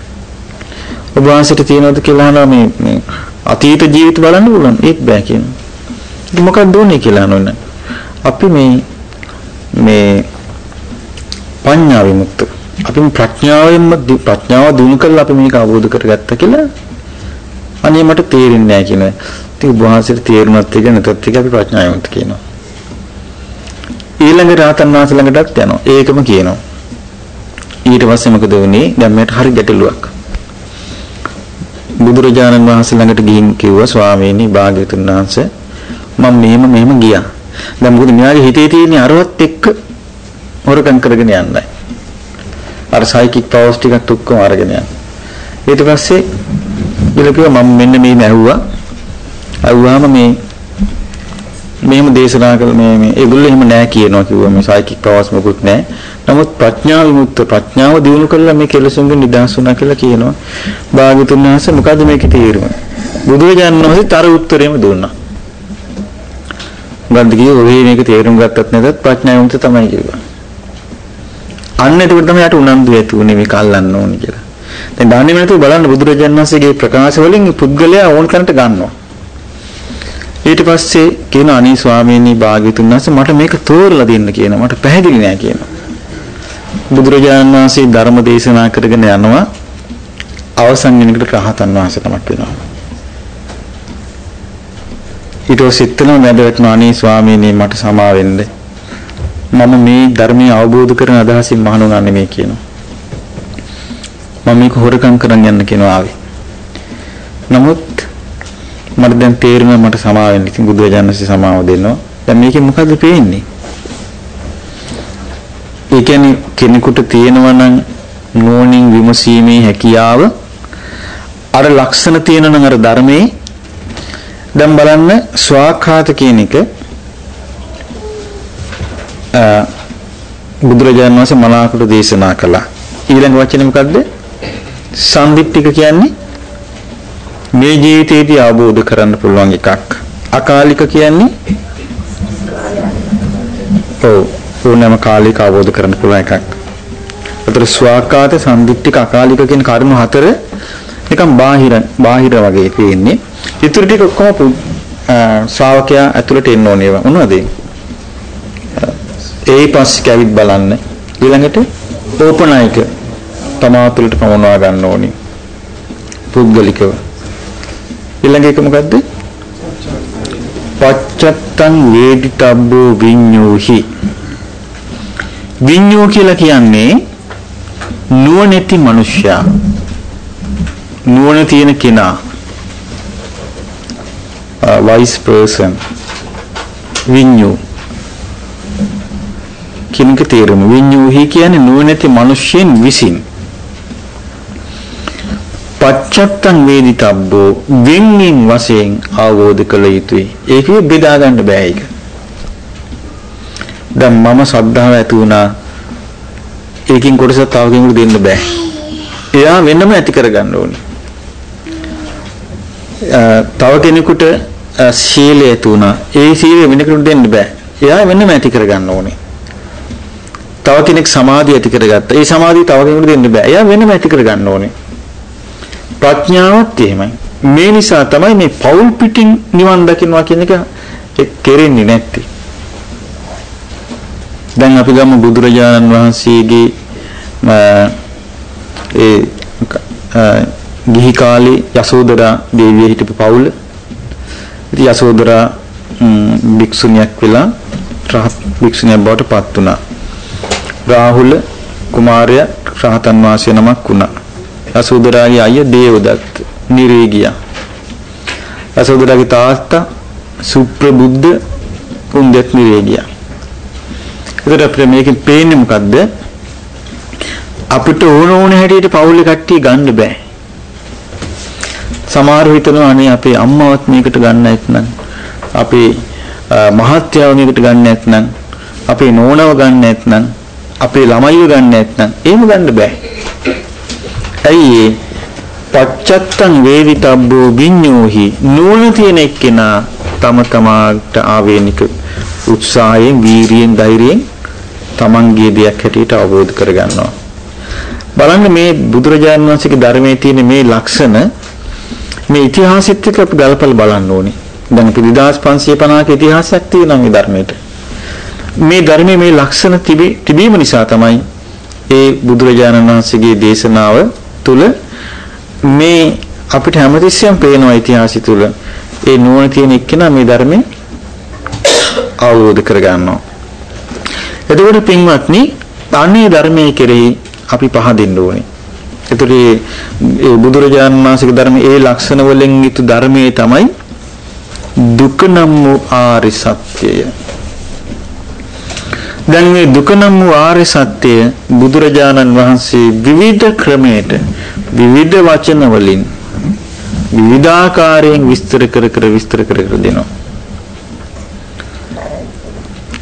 ඔබ වහන්සේට තියනවද කියලා අහනවා මේ මේ අතීත ජීවිත බලන්න පුළුවන්. ඒක බෑ කියනවා. ඉතින් මොකක්ද ඕනේ කියලා අහනවා. අපි මේ මේ පඤ්ඤා විමුක්ත. අපි ප්‍රඥාවෙන්ම ප්‍රඥාව දිනු කරලා අපි මේක අවබෝධ කරගත්තා කියලා අනේ මට තේරෙන්නේ නැහැ කියන. ඉතින් ඔබ වහන්සේට තේරුණත් එක නැතත් එක අපි ප්‍රඥා විමුක්ත කියනවා. ඊළඟ රාතන් වහන්සේ ළඟටත් යනවා. ඒකම කියනවා. ඊට පස්සේ මොකද වුනේ? දැන් මේකට හරි ගැටලුවක්. බුදුරජාණන් වහන්සේ ළඟට ගිහින් කිව්වා ස්වාමීනි භාග්‍යතුන් වහන්සේ මම මෙහෙම මෙහෙම ගියා. දැන් මොකද මෙයාගේ හිතේ තියෙන අරවත් එක්ක හොරකම් කරගෙන යන්නයි. අර සයිකික් පවර්ස් ටිකත් ඔක්කොම අරගෙන යනවා. ඊට පස්සේ ඊළ කිව්වා මම මෙන්න මේ ඇහුවා. ඇහුවාම මේ මෙහෙම දේශනා කළ මේ මේ ඒගොල්ලෝ එහෙම නෑ කියනවා කිව්වා මේ සයිකික් පවර්ස් මොකුත් නෑ. නමුත් ප්‍රඥාව විමුක්ත ප්‍රඥාව දිනු කරලා මේ කෙලෙසුන්ගෙන් නිදහස් වුණා කියලා කියනවා. භාග්‍යතුන් වහන්සේ මොකද්ද මේකේ තේරුම? බුදුරජාණන් වහන්සේ තර උත්තරේම දුන්නා. ගන්ධ කියේ ඔය මේක තේරුම් ගත්තත් නැතත් ප්‍රඥා විමුක්ත තමයි කිව්වා. අන්න ඒක තමයි යට උනන්දු ඇති උනේ මේක අල්ලන්න ඕනේ කියලා. දැන් දන්නේ නැතුව බලන්න බුදුරජාණන් වහන්සේගේ ප්‍රකාශ වලින් පුද්ගලයා ඕන කරන්ට ගන්නවා. ඊට පස්සේ කියන අනී ස්වාමීනි භාග්‍යතුන් වහන්සේ මට මේක තෝරලා දෙන්න කියනවා. මට පැහැදිලි නෑ කියනවා. බුදුරජාණන් වහන්සේ ධර්ම දේශනා කරගෙන යනවා අවසන් වෙනකොට රහතන් වහන්සේ තමක් වෙනවා. ඊට පස්සේ එතනම වැඩවටනවා අනේ ස්වාමීනි මට සමා වෙන්න. මම මේ ධර්මය අවබෝධ කරන අදහසින් මහණුනා නෙමෙයි කියනවා. මම මේක හොරකම් කරන් යන්න කියනවා ආවේ. නමුත් මට දැන් තේරෙනවා මට සමා වෙන්න. ඉතින් බුදුරජාණන් වහන්සේ සමාව දෙනවා. දැන් මේකේ මොකද්ද පේන්නේ? ඒ කියන්නේ කෙනෙකුට තියෙනවා නම් නෝනින් විමසීමේ හැකියාව අර ලක්ෂණ තියෙන නම් අර ධර්මයේ දැන් බලන්න ස්වාඛාත කියන එක බුදුරජාණන් වහන්සේ මනාකොට දේශනා කළා. ඊළඟ වචනේ මොකද්ද? සම්දිට්ඨික කියන්නේ මේ ජීවිතේදී අවබෝධ කරන්න පුළුවන් එකක්. අකාලික කියන්නේ ඔව් ඕනෑම කාලයක අවබෝධ කරන්න පුළුවන් එකක්. ඒතර ස්වාකාත සම්දිත්තික අකාලික කියන කරුණු හතර නිකන් බාහිර බාහිර වගේ පේන්නේ. ඊටු ටික ඔක්කොම ශ්‍රාවකයා ඇතුළට එන්න ඕනේ ඒවා. මොනවද ඒ පස්සේ කැවිත් බලන්න. ඊළඟට ඕපනායක තමා තුළට පමනවා ගන්න ඕනේ. පුද්ගලිකව. ඊළඟ එක මොකද්ද? පච්චත්තං වේදිතබ්බෝ විඤ්ඤෝහි විඤ්ඤෝ කියලා කියන්නේ නුවණැති මිනිසයා. නුවණ තියෙන කෙනා. A wise person. විඤ්ඤෝ. කියන එක තේරුම. විඤ්ඤූහි කියන්නේ නුවණැති මිනිස්යෙන් විසින්. පච්චත්තං වේදිතබ්බෝ වින්නින් වශයෙන් අවබෝධ කළ යුතුයි. ඒකේ බෙදා ගන්න බෑ ඒක. දැන් මම ශ්‍රද්ධාව ඇති වුණා. ඒකින් කොටසක් තව කෙනෙකුට දෙන්න බෑ. එයා වෙනම ඇති කරගන්න ඕනේ. තව කෙනෙකුට ශීලය ඇති වුණා. ඒ සීලය වෙන කෙනෙකුට දෙන්න බෑ. එයා වෙනම ඇති කරගන්න ඕනේ. තව කෙනෙක් සමාධිය ඇති කරගත්තා. ඒ සමාධිය තව කෙනෙකුට දෙන්න බෑ. එයා වෙනම ඇති කරගන්න ඕනේ. ප්‍රඥාවත් එහෙමයි. මේ නිසා තමයි මේ පෞල් පිටින් නිවන් දකින්නවා කියන එක කෙරෙන්නේ නැත්තේ. දැන් අපි ගමු බුදුරජාණන් වහන්සේගේ ඒ ගිහි කාලේ යසෝදරා දේවිය හිටපු පවුල. ඉතින් යසෝදරා භික්ෂුණියක් වෙලා රහත් භික්ෂුණියක් බවට පත් වුණා. රාහුල කුමාරයා රහතන් වහන්සේ නමක් වුණා. යසෝදරාගේ අයියා දේවදත්ත නිරේ ගියා. යසෝදරාගේ තාත්තා සුප්‍රබුද්ධ උන්දෙත් නිරේ ගියා. ඒකට අපිට මේකෙන් පේන්නේ මොකද්ද? අපිට ඕන ඕන හැටියට පවුලේ කට්ටිය ගන්න බෑ. සමහරව හිතනවා අනේ අපේ අම්මවත් මේකට ගන්න නැත්නම් අපේ මහත්යාව මේකට ගන්න නැත්නම් අපේ නෝනව ගන්න නැත්නම් අපේ ළමයිව ගන්න නැත්නම් එහෙම ගන්න බෑ. ඇයි පච්චත්තං වේදිතබ්බෝ විඤ්ඤෝහි. නූන තියෙන එක්කෙනා තම තමාට ආවේනික උත්සාහයෙන් වීරියෙන් ධෛර්යයෙන් තමන්ගේ දෙයක් හැටියට අවබෝධ කරගන්නවා. බලන්න මේ බුදුරජාණන් වහන්සේගේ ධර්මයේ තියෙන මේ ලක්ෂණ මේ ඉතිහාසෙත් එක්ක අපි ගලපලා බලන්න ඕනේ. දැන් අපි 2550ක ඉතිහාසයක් තියෙනවා මේ ධර්මයට. මේ ධර්මයේ මේ ලක්ෂණ තිබීම නිසා තමයි ඒ බුදුරජාණන් වහන්සේගේ දේශනාව තුල මේ අපිට හැමතිස්සෙම පේනවා ඉතිහාසය තුල ඒ නුවණ තියෙන එක්කෙනා මේ ධර්මයේ අවබෝධ කරගන්නවා. එතකොට පින්වත්නි අනේ ධර්මයේ කෙරෙහි අපි පහදින්න ඕනේ. එතකොට ඒ බුදුරජාණන් වහන්සේගේ ධර්මයේ ඒ ලක්ෂණ වලින් යුතු ධර්මයේ තමයි දුක නම් වූ ආරි සත්‍යය. දැන් මේ දුක නම් වූ ආර්ය සත්‍ය බුදුරජාණන් වහන්සේ විවිධ ක්‍රමයට විවිධ වචන වලින් විවිධාකාරයෙන් විස්තර කර කර විස්තර කර කර දෙනවා.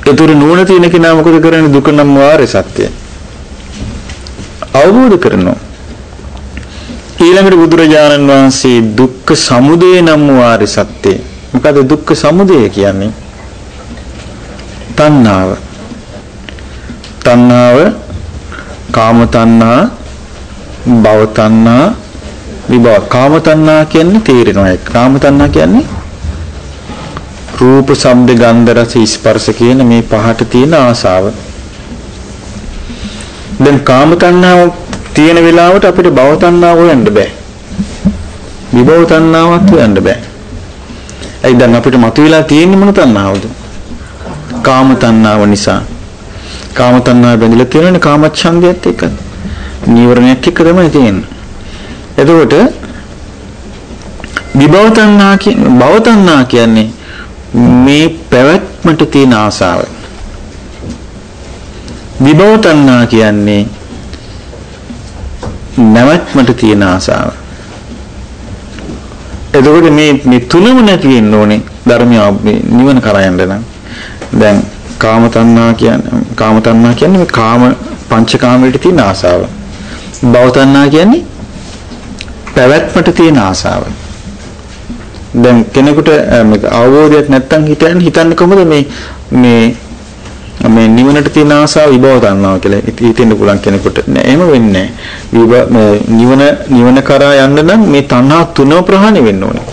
ඒතර නුවණ තියෙන කෙනා මොකද කරන්නේ දුක නම් වූ ආර්ය සත්‍ය අවබෝධ කරනවා. ඊළඟට බුදුරජාණන් වහන්සේ දුක්ඛ සමුදය නම් වූ ආර්ය සත්‍ය. මොකද දුක්ඛ සමුදය කියන්නේ? තණ්හාව. තණ්හාව කාම තණ්හා, භව තණ්හා, විභව. කාම තණ්හා කියන්නේ තේරෙනවා ඒක. කාම තණ්හා කියන්නේ රූප, ශබ්ද, ගන්ධ, රස, ස්පර්ශ කියන මේ පහට තියෙන ආසාව. දැන් කාම තණ්හාව තියෙන වෙලාවට අපිට භව තණ්හාව හොයන්න බෑ. විභව තණ්හාවක් හොයන්න බෑ. ඇයි දැන් අපිට මතුවලා තියෙන්නේ මොන තණ්හාවද? කාම තණ්හාව නිසා. කාම තණ්හාව බැඳිලා තියෙනනේ කාමච්ඡන්දයත් එක්ක. නීවරණයක් එක්ක තමයි තියෙන්නේ. එතකොට විභව තණ්හා කියන්නේ භව තණ්හා කියන්නේ මේ පැවැත්මට තියෙන ආසාව. විභව තණ්හා කියන්නේ නැවැත්මට තියෙන ආසාව. එතකොට මේ මේ තුනම නැති වෙන්න ඕනේ ධර්මය නිවන කරා යන්න නම්. දැන් කාම තණ්හා කියන්නේ කාම තණ්හා කියන්නේ මේ කාම පංචකාමයට තියෙන ආසාව. භව තණ්හා කියන්නේ පැවැත්මට තියෙන ආසාව. දැන් කෙනෙකුට අවබෝධයක් නැත්තම් හිතන්නේ හිතන්නේ කොහොමද මේ මේ මේ නිවනට තියෙන ආසාව විභව තණ්හාව කියලා හිතෙන්න පුළුවන් කෙනෙකුට. නෑ එහෙම වෙන්නේ නෑ. නිවන නිවන කරා යන්න නම් මේ තණ්හා තුනම ප්‍රහාණය වෙන්න ඕනේ.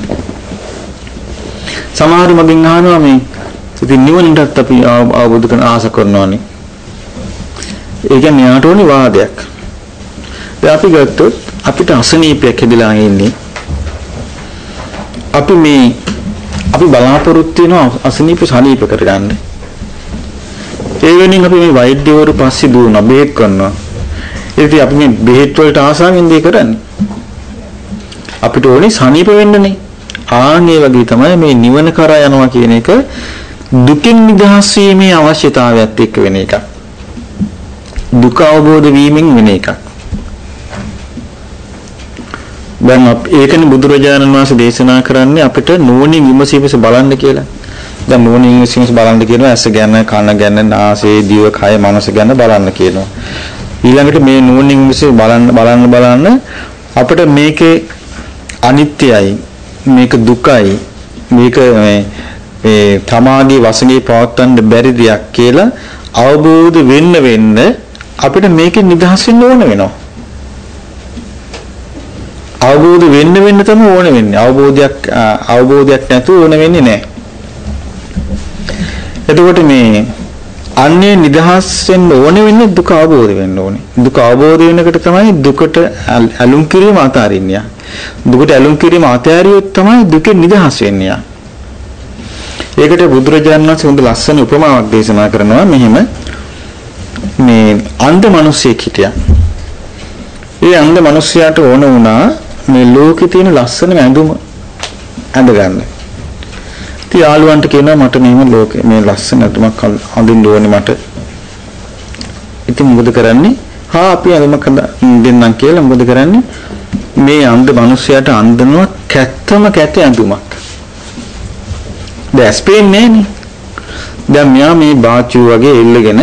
සමහර මගෙන් අහනවා මේ ඉතින් නිවනටත් අපි අවබෝධ කරන ආස කරනවානේ. ඒ කියන්නේ යාට ඕනේ වාදයක්. දැන් අපි ගත්තොත් අපිට අසනීපයක් හැදිලා ඉන්නේ. අපි මේ අපි බලාපොරොත්තු වෙනවා අසනීප සනීප කරගන්න. ඒ වෙනින් අපි මේ වෛද්‍යවරු පස්සේ දුවනවා බෙහෙත් කරනවා. ඉතින් අපි මේ බෙහෙත් වලට ආසාවෙන් දෙය කරන්නේ. අපිට ඕනේ සනීප වෙන්නනේ. ආන්නේ වගේ තමයි මේ නිවන කරා යනවා කියන එක දුකින් නිදහස් වීමේ අවශ්‍යතාවයත් එක්ක වෙන එකක්. දුක අවබෝධ වීමෙන් වෙන එකක්. දැන් ඒකනේ බුදුරජාණන් වහන්සේ දේශනා කරන්නේ අපිට නුවණින් විමසීමස බලන්න කියලා. දැන් නුවණින් විමසීමස බලන්න කියනවා ඇස ගැන, කන ගැන, නාසය, දිව, කය, මනස ගැන බලන්න කියනවා. ඊළඟට මේ නුවණින් විමසී බලන්න බලන්න බලන්න අපිට මේකේ අනිත්‍යයි, මේක දුකයි, මේක මේ මේ තමාගේ වශයෙන් පවත්වන්න බැරි දෙයක් කියලා අවබෝධ වෙන්න වෙන්න අපිට මේකෙන් නිදහස් වෙන්න ඕන වෙනවා. අවබෝධ වෙන්න වෙන්න තමයි ඕන වෙන්නේ. අවබෝධයක් අවබෝධයක් නැතුව ඕන වෙන්නේ නැහැ. එතකොට මේ අන්නේ නිදහස් වෙන්න ඕන වෙන්නේ දුක අවබෝධ වෙන්න ඕනේ. දුක අවබෝධ වෙනකොට තමයි දුකට ඇලුම් කිරීම අතාරින්නේ. දුකට ඇලුම් කිරීම අතෑරියොත් තමයි දුකෙන් නිදහස් වෙන්නේ. ඒකට බුදුරජාණන් වහන්සේ හොඳ ලස්සන උපමාවක් දේශනා කරනවා මෙහෙම මේ අන්ධ මිනිහෙක් හිටියා. ඒ අන්ධ මිනිහයාට ඕන වුණා මේ ලෝකේ තියෙන ලස්සන ඇඳුම ඇඳ ගන්න. ඉතින් යාළුවන්ට කියනවා මට මෙහෙම ලෝකේ මේ ලස්සන ඇඳුමක් අඳින්න ඕනේ මට. ඉතින් මොකද කරන්නේ? හා අපි ඇඳුමක් දෙන්නම් කියලා මොකද කරන්නේ? මේ අන්ධ මිනිහයාට අඳිනවා කැත්තම කැත ඇඳුමක්. දැස් පේන්නේ නෑනේ. දැන් මෙයා මේ බාචු වගේ එල්ලගෙන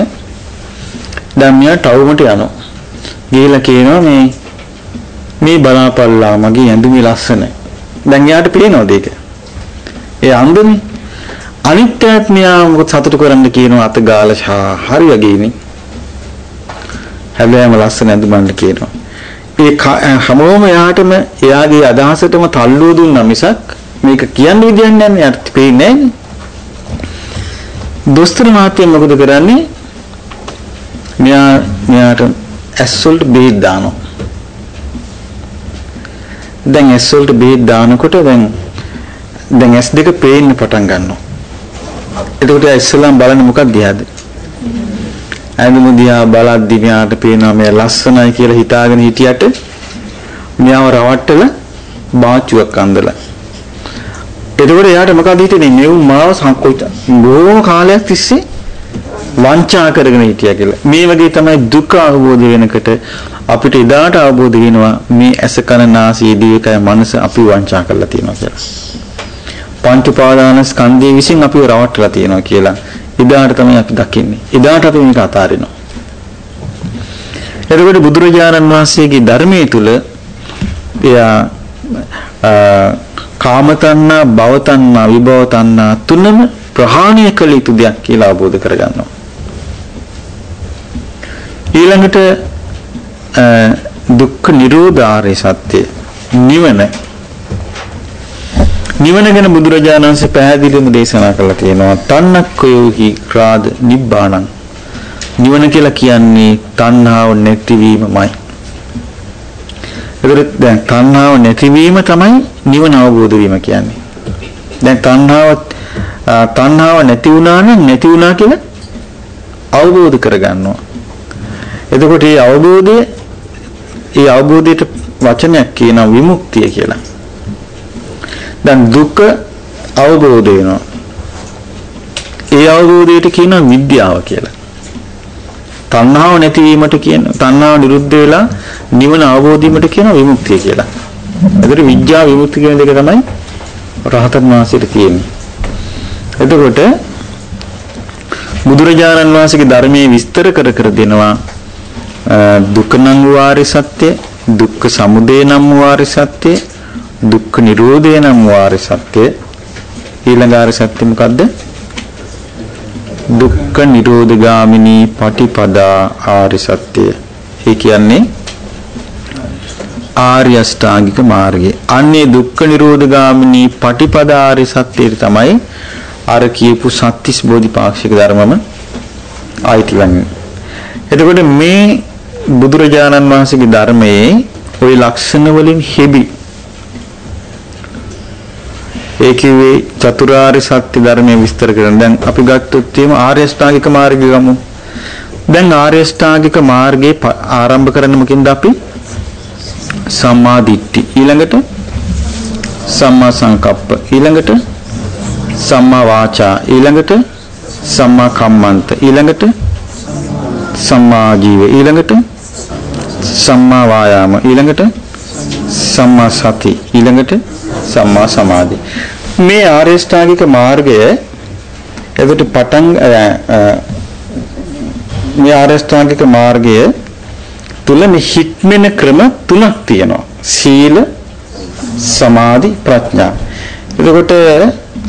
දැන් මෙයා ටවුමට යනවා. ගිහලා කියනවා මේ මේ බලාපල්ලා මගේ ඇඳුමේ ලස්සන. දැන් යාට පේනවද ඒක? ඒ අන්දනේ. අනිත්‍යත් මෙයා මොකද සතුටු කරන්න කියනවා අත ගාලා හරි වගේනේ. හැබැයිම ලස්සන ඇඳුමක් කියනවා. ඒ හැමෝම එයාටම එයාගේ අදහසටම තල්ලුව දුන්නා මිසක් මේක කියන්න විදියක් නැහැ යාට පේන්නේ නැහැ. දොස්තර මහත්තයා මොකද කරන්නේ? මෙයා මෙයාට ඇස් වලට බේත් දානවා. දැන් ඇස් වලට බේත් දානකොට දැන් දැන් ඇස් දෙක පේන්න පටන් ගන්නවා. එතකොට ඉස්සෙල්ලාම බලන්නේ මොකක්ද දිහාද? ඇඳුම දිහා බලද්දි මෙයාට පේනවා මේ ලස්සනයි කියලා හිතාගෙන හිටියට මෙයාව රවට්ටලා බාචුවක් අඳලා. එතකොට එයාට මොකද හිතෙන්නේ? මෙව් මාව සංකෝච බොහොම කාලයක් තිස්සේ වංචා කරගෙන හිටියා කියලා. මේ වගේ තමයි දුක අවබෝධ වෙනකොට අපිට එදාට අවබෝධ වෙනවා මේ ඇස කන නාසය දිවකය මනස අපි වංචා කරලා තියෙනවා කියලා. පංච උපාදාන ස්කන්ධය විසින් අපිව රවට්ටලා තියෙනවා කියලා. එදාට තමයි අපි දකින්නේ. එදාට අපි මේක අතාරිනවා. එතකොට බුදුරජාණන් වහන්සේගේ ධර්මයේ තුල එයා කාම තණ්හා, භව තණ්හා, විභව තණ්හා තුනම ප්‍රහාණය කළ යුතු දෙයක් කියලා අවබෝධ කරගන්නවා. ඊළඟට දුක්ඛ නිරෝධ ආර්ය සත්‍ය නිවන නිවන ගැන බුදුරජාණන් වහන්සේ පැහැදිලිවම දේශනා කළා තියෙනවා තණ්හක්ඛයෝහි ක්‍රාද නිබ්බාණං. නිවන කියලා කියන්නේ තණ්හාව නැතිවීමමයි. ඒකට දැන් තණ්හාව නැතිවීම තමයි නිවන අවබෝධ වීම කියන්නේ. දැන් තණ්හාව තණ්හාව නැති වුණා නම් නැති වුණා කියලා අවබෝධ කරගන්නවා. එතකොට මේ අවබෝධය ඒ අවබෝධයට වචනයක් කියනවා විමුක්තිය කියලා. දැන් දුක අවබෝධ වෙනවා. ඒ අවබෝධයට කියනවා විද්‍යාව කියලා. තණ්හාව නැතිවීමට කියන තණ්හාව නිරුද්ධ වෙලා නිවන අවබෝධ වීමට කියනවා විමුක්තිය කියලා. ඒතර විද්‍යාව විමුක්ති කියන දෙක තමයි රහතන් වහන්සේට තියෙන්නේ. එතකොට බුදුරජාණන් වහන්සේගේ ධර්මයේ විස්තර කර කර දෙනවා දුක නම් වාරි සත්‍ය දුක්ඛ සමුදය නම් වාරි සත්‍ය දුක්ඛ නිරෝධය නම් වාරි සත්‍ය ඊළඟ ආරි සත්‍ය මොකද්ද? දුක්ඛ නිරෝධ ගාමිනී පටිපදා ආරි සත්‍ය ඒ කියන්නේ ආර්ය අෂ්ටාංගික මාර්ගය. අන්නේ දුක්ඛ නිරෝධ ගාමිනී පටිපදා ආරි සත්‍යය තමයි අර කියපු සත්‍තිස් බෝධිපාක්ෂික ධර්මම ආයිති වන්නේ. එතකොට මේ බුදුරජාණන් වහන්සේගේ ධර්මයේ ওই ලක්ෂණ වලින් හෙබි ඒ කිව්වේ චතුරාර්ය සත්‍ය ධර්මයේ විස්තර කරන. දැන් අපි ගත්තොත් එහෙම ආර්ය අෂ්ටාංගික මාර්ගය ගමු. දැන් ආර්ය අෂ්ටාංගික මාර්ගේ ආරම්භ කරන්න මොකින්ද අපි? සම්මා දිට්ඨි. ඊළඟට සම්මා සංකප්ප. ඊළඟට සම්මා වාචා. ඊළඟට සම්මා කම්මන්ත. ඊළඟට සම්මා ජීව ඊළඟට සම්මා වායාම ඊළඟට සම්මා සති ඊළඟට සම්මා සමාධි. මේ ආර්ය ශ්‍රාගික මාර්ගය එවිට පටන් මේ ආර්ය ශ්‍රාගික මාර්ගය තුල මේ හික්මෙන ක්‍රම තුනක් තියෙනවා. සීල සමාධි ප්‍රඥා. එතකොට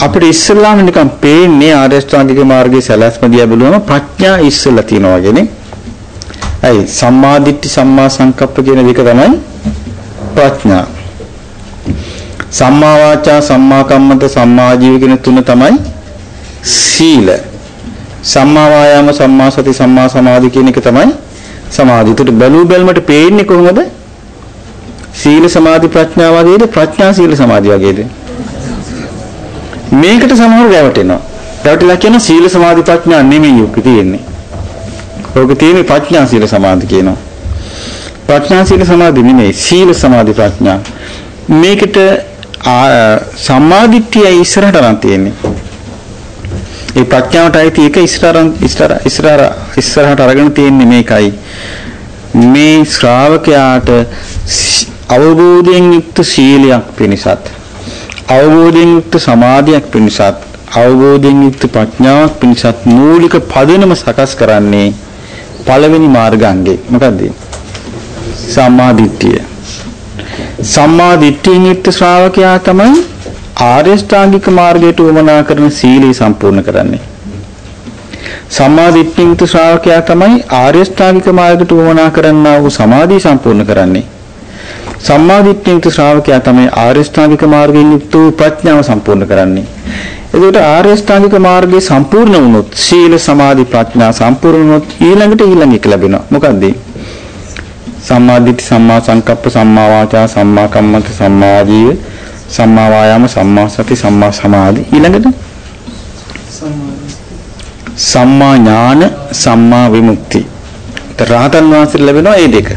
අපිට ඉස්සෙල්ලාම නිකන් පේන්නේ ආර්ය ශ්‍රාගික මාර්ගයේ සැලැස්ම දිහා බලුවම ප්‍රඥා ඉස්සෙල්ලා තියෙනවා වගේනේ ඇයි? සම්මා දිට්ඨි සම්මා සංකප්ප කියන දෙක තමයි ප්‍රඥා. සම්මා වාචා සම්මා කම්මන්ත සම්මා ජීව කියන තුන තමයි සීල. සම්මා වායාම සම්මා සති සම්මා සමාධි කියන එක තමයි සමාධි. ඒකට බැලු බැලමට පේන්නේ කොහොමද? සීල සමාධි ප්‍රඥා වගේද ප්‍රඥා සීල සමාධි වගේද? මේකට සමහර රැවටෙනවා. රැවටිලා කියන සීල සමාධි ප්‍රඥා නෙමෙයි ඔක තියෙන්නේ. ඕක තියෙන්නේ ප්‍රඥා සීල සමාධි කියනවා. ප්‍රඥා සීල සමාධි නෙමෙයි සීල සමාධි ප්‍රඥා. මේකට සම්මාදිට්ඨිය ඉස්සරහට නම් තියෙන්නේ. ඒ ප්‍රඥාවට අයිති එක ඉස්සරහට ඉස්සරහට ඉස්සරහට අරගෙන තියෙන්නේ මේකයි. මේ ශ්‍රාවකයාට අවබෝධයෙන් යුක්ත සීලයක් පිණිසත් අවබෝධයෙන් යුක්ත සමාධියක් පිණිසත් අවබෝධයෙන් යුක්ත ප්‍රඥාවක් පිණිසත් මූලික පදනම සකස් කරන්නේ පළවෙනි මාර්ගාංගේ මොකද්ද? සම්මා දිට්ඨිය. සම්මා දිට්ඨියෙන් යුක්ත ශ්‍රාවකයා තමයි ආර්ය ශ්‍රාංගික මාර්ගයට උවමනා කරන සීලය සම්පූර්ණ කරන්නේ. සම්මා දිට්ඨියෙන් යුක්ත ශ්‍රාවකයා තමයි ආර්ය ශ්‍රාංගික මාර්ගයට උවමනා කරන්නා වූ සමාධිය සම්පූර්ණ කරන්නේ. සම්මා දිට්ඨියෙන් යුක්ත ශ්‍රාවකයා තමයි ආර්ය ශ්‍රාංගික මාර්ගයෙන් යුක්ත වූ ප්‍රඥාව සම්පූර්ණ කරන්නේ. එතකොට ආර්ය ශ්‍රාංගික මාර්ගය සම්පූර්ණ වුණොත් සීල සමාධි ප්‍රඥා සම්පූර්ණ වුණොත් ඊළඟට ඊළඟ එක ලැබෙනවා. මොකද්ද? සම්මා දිට්ඨි සම්මා සංකප්ප සම්මා වාචා සම්මා කම්මන්ත සම්මා ජීව සම්මා වායාම සම්මා සති සම්මා සමාධි. ඊළඟට? සම්මා ඥාන සම්මා විමුක්ති. රහතන් වහන්සේට ලැබෙනවා මේ දෙක.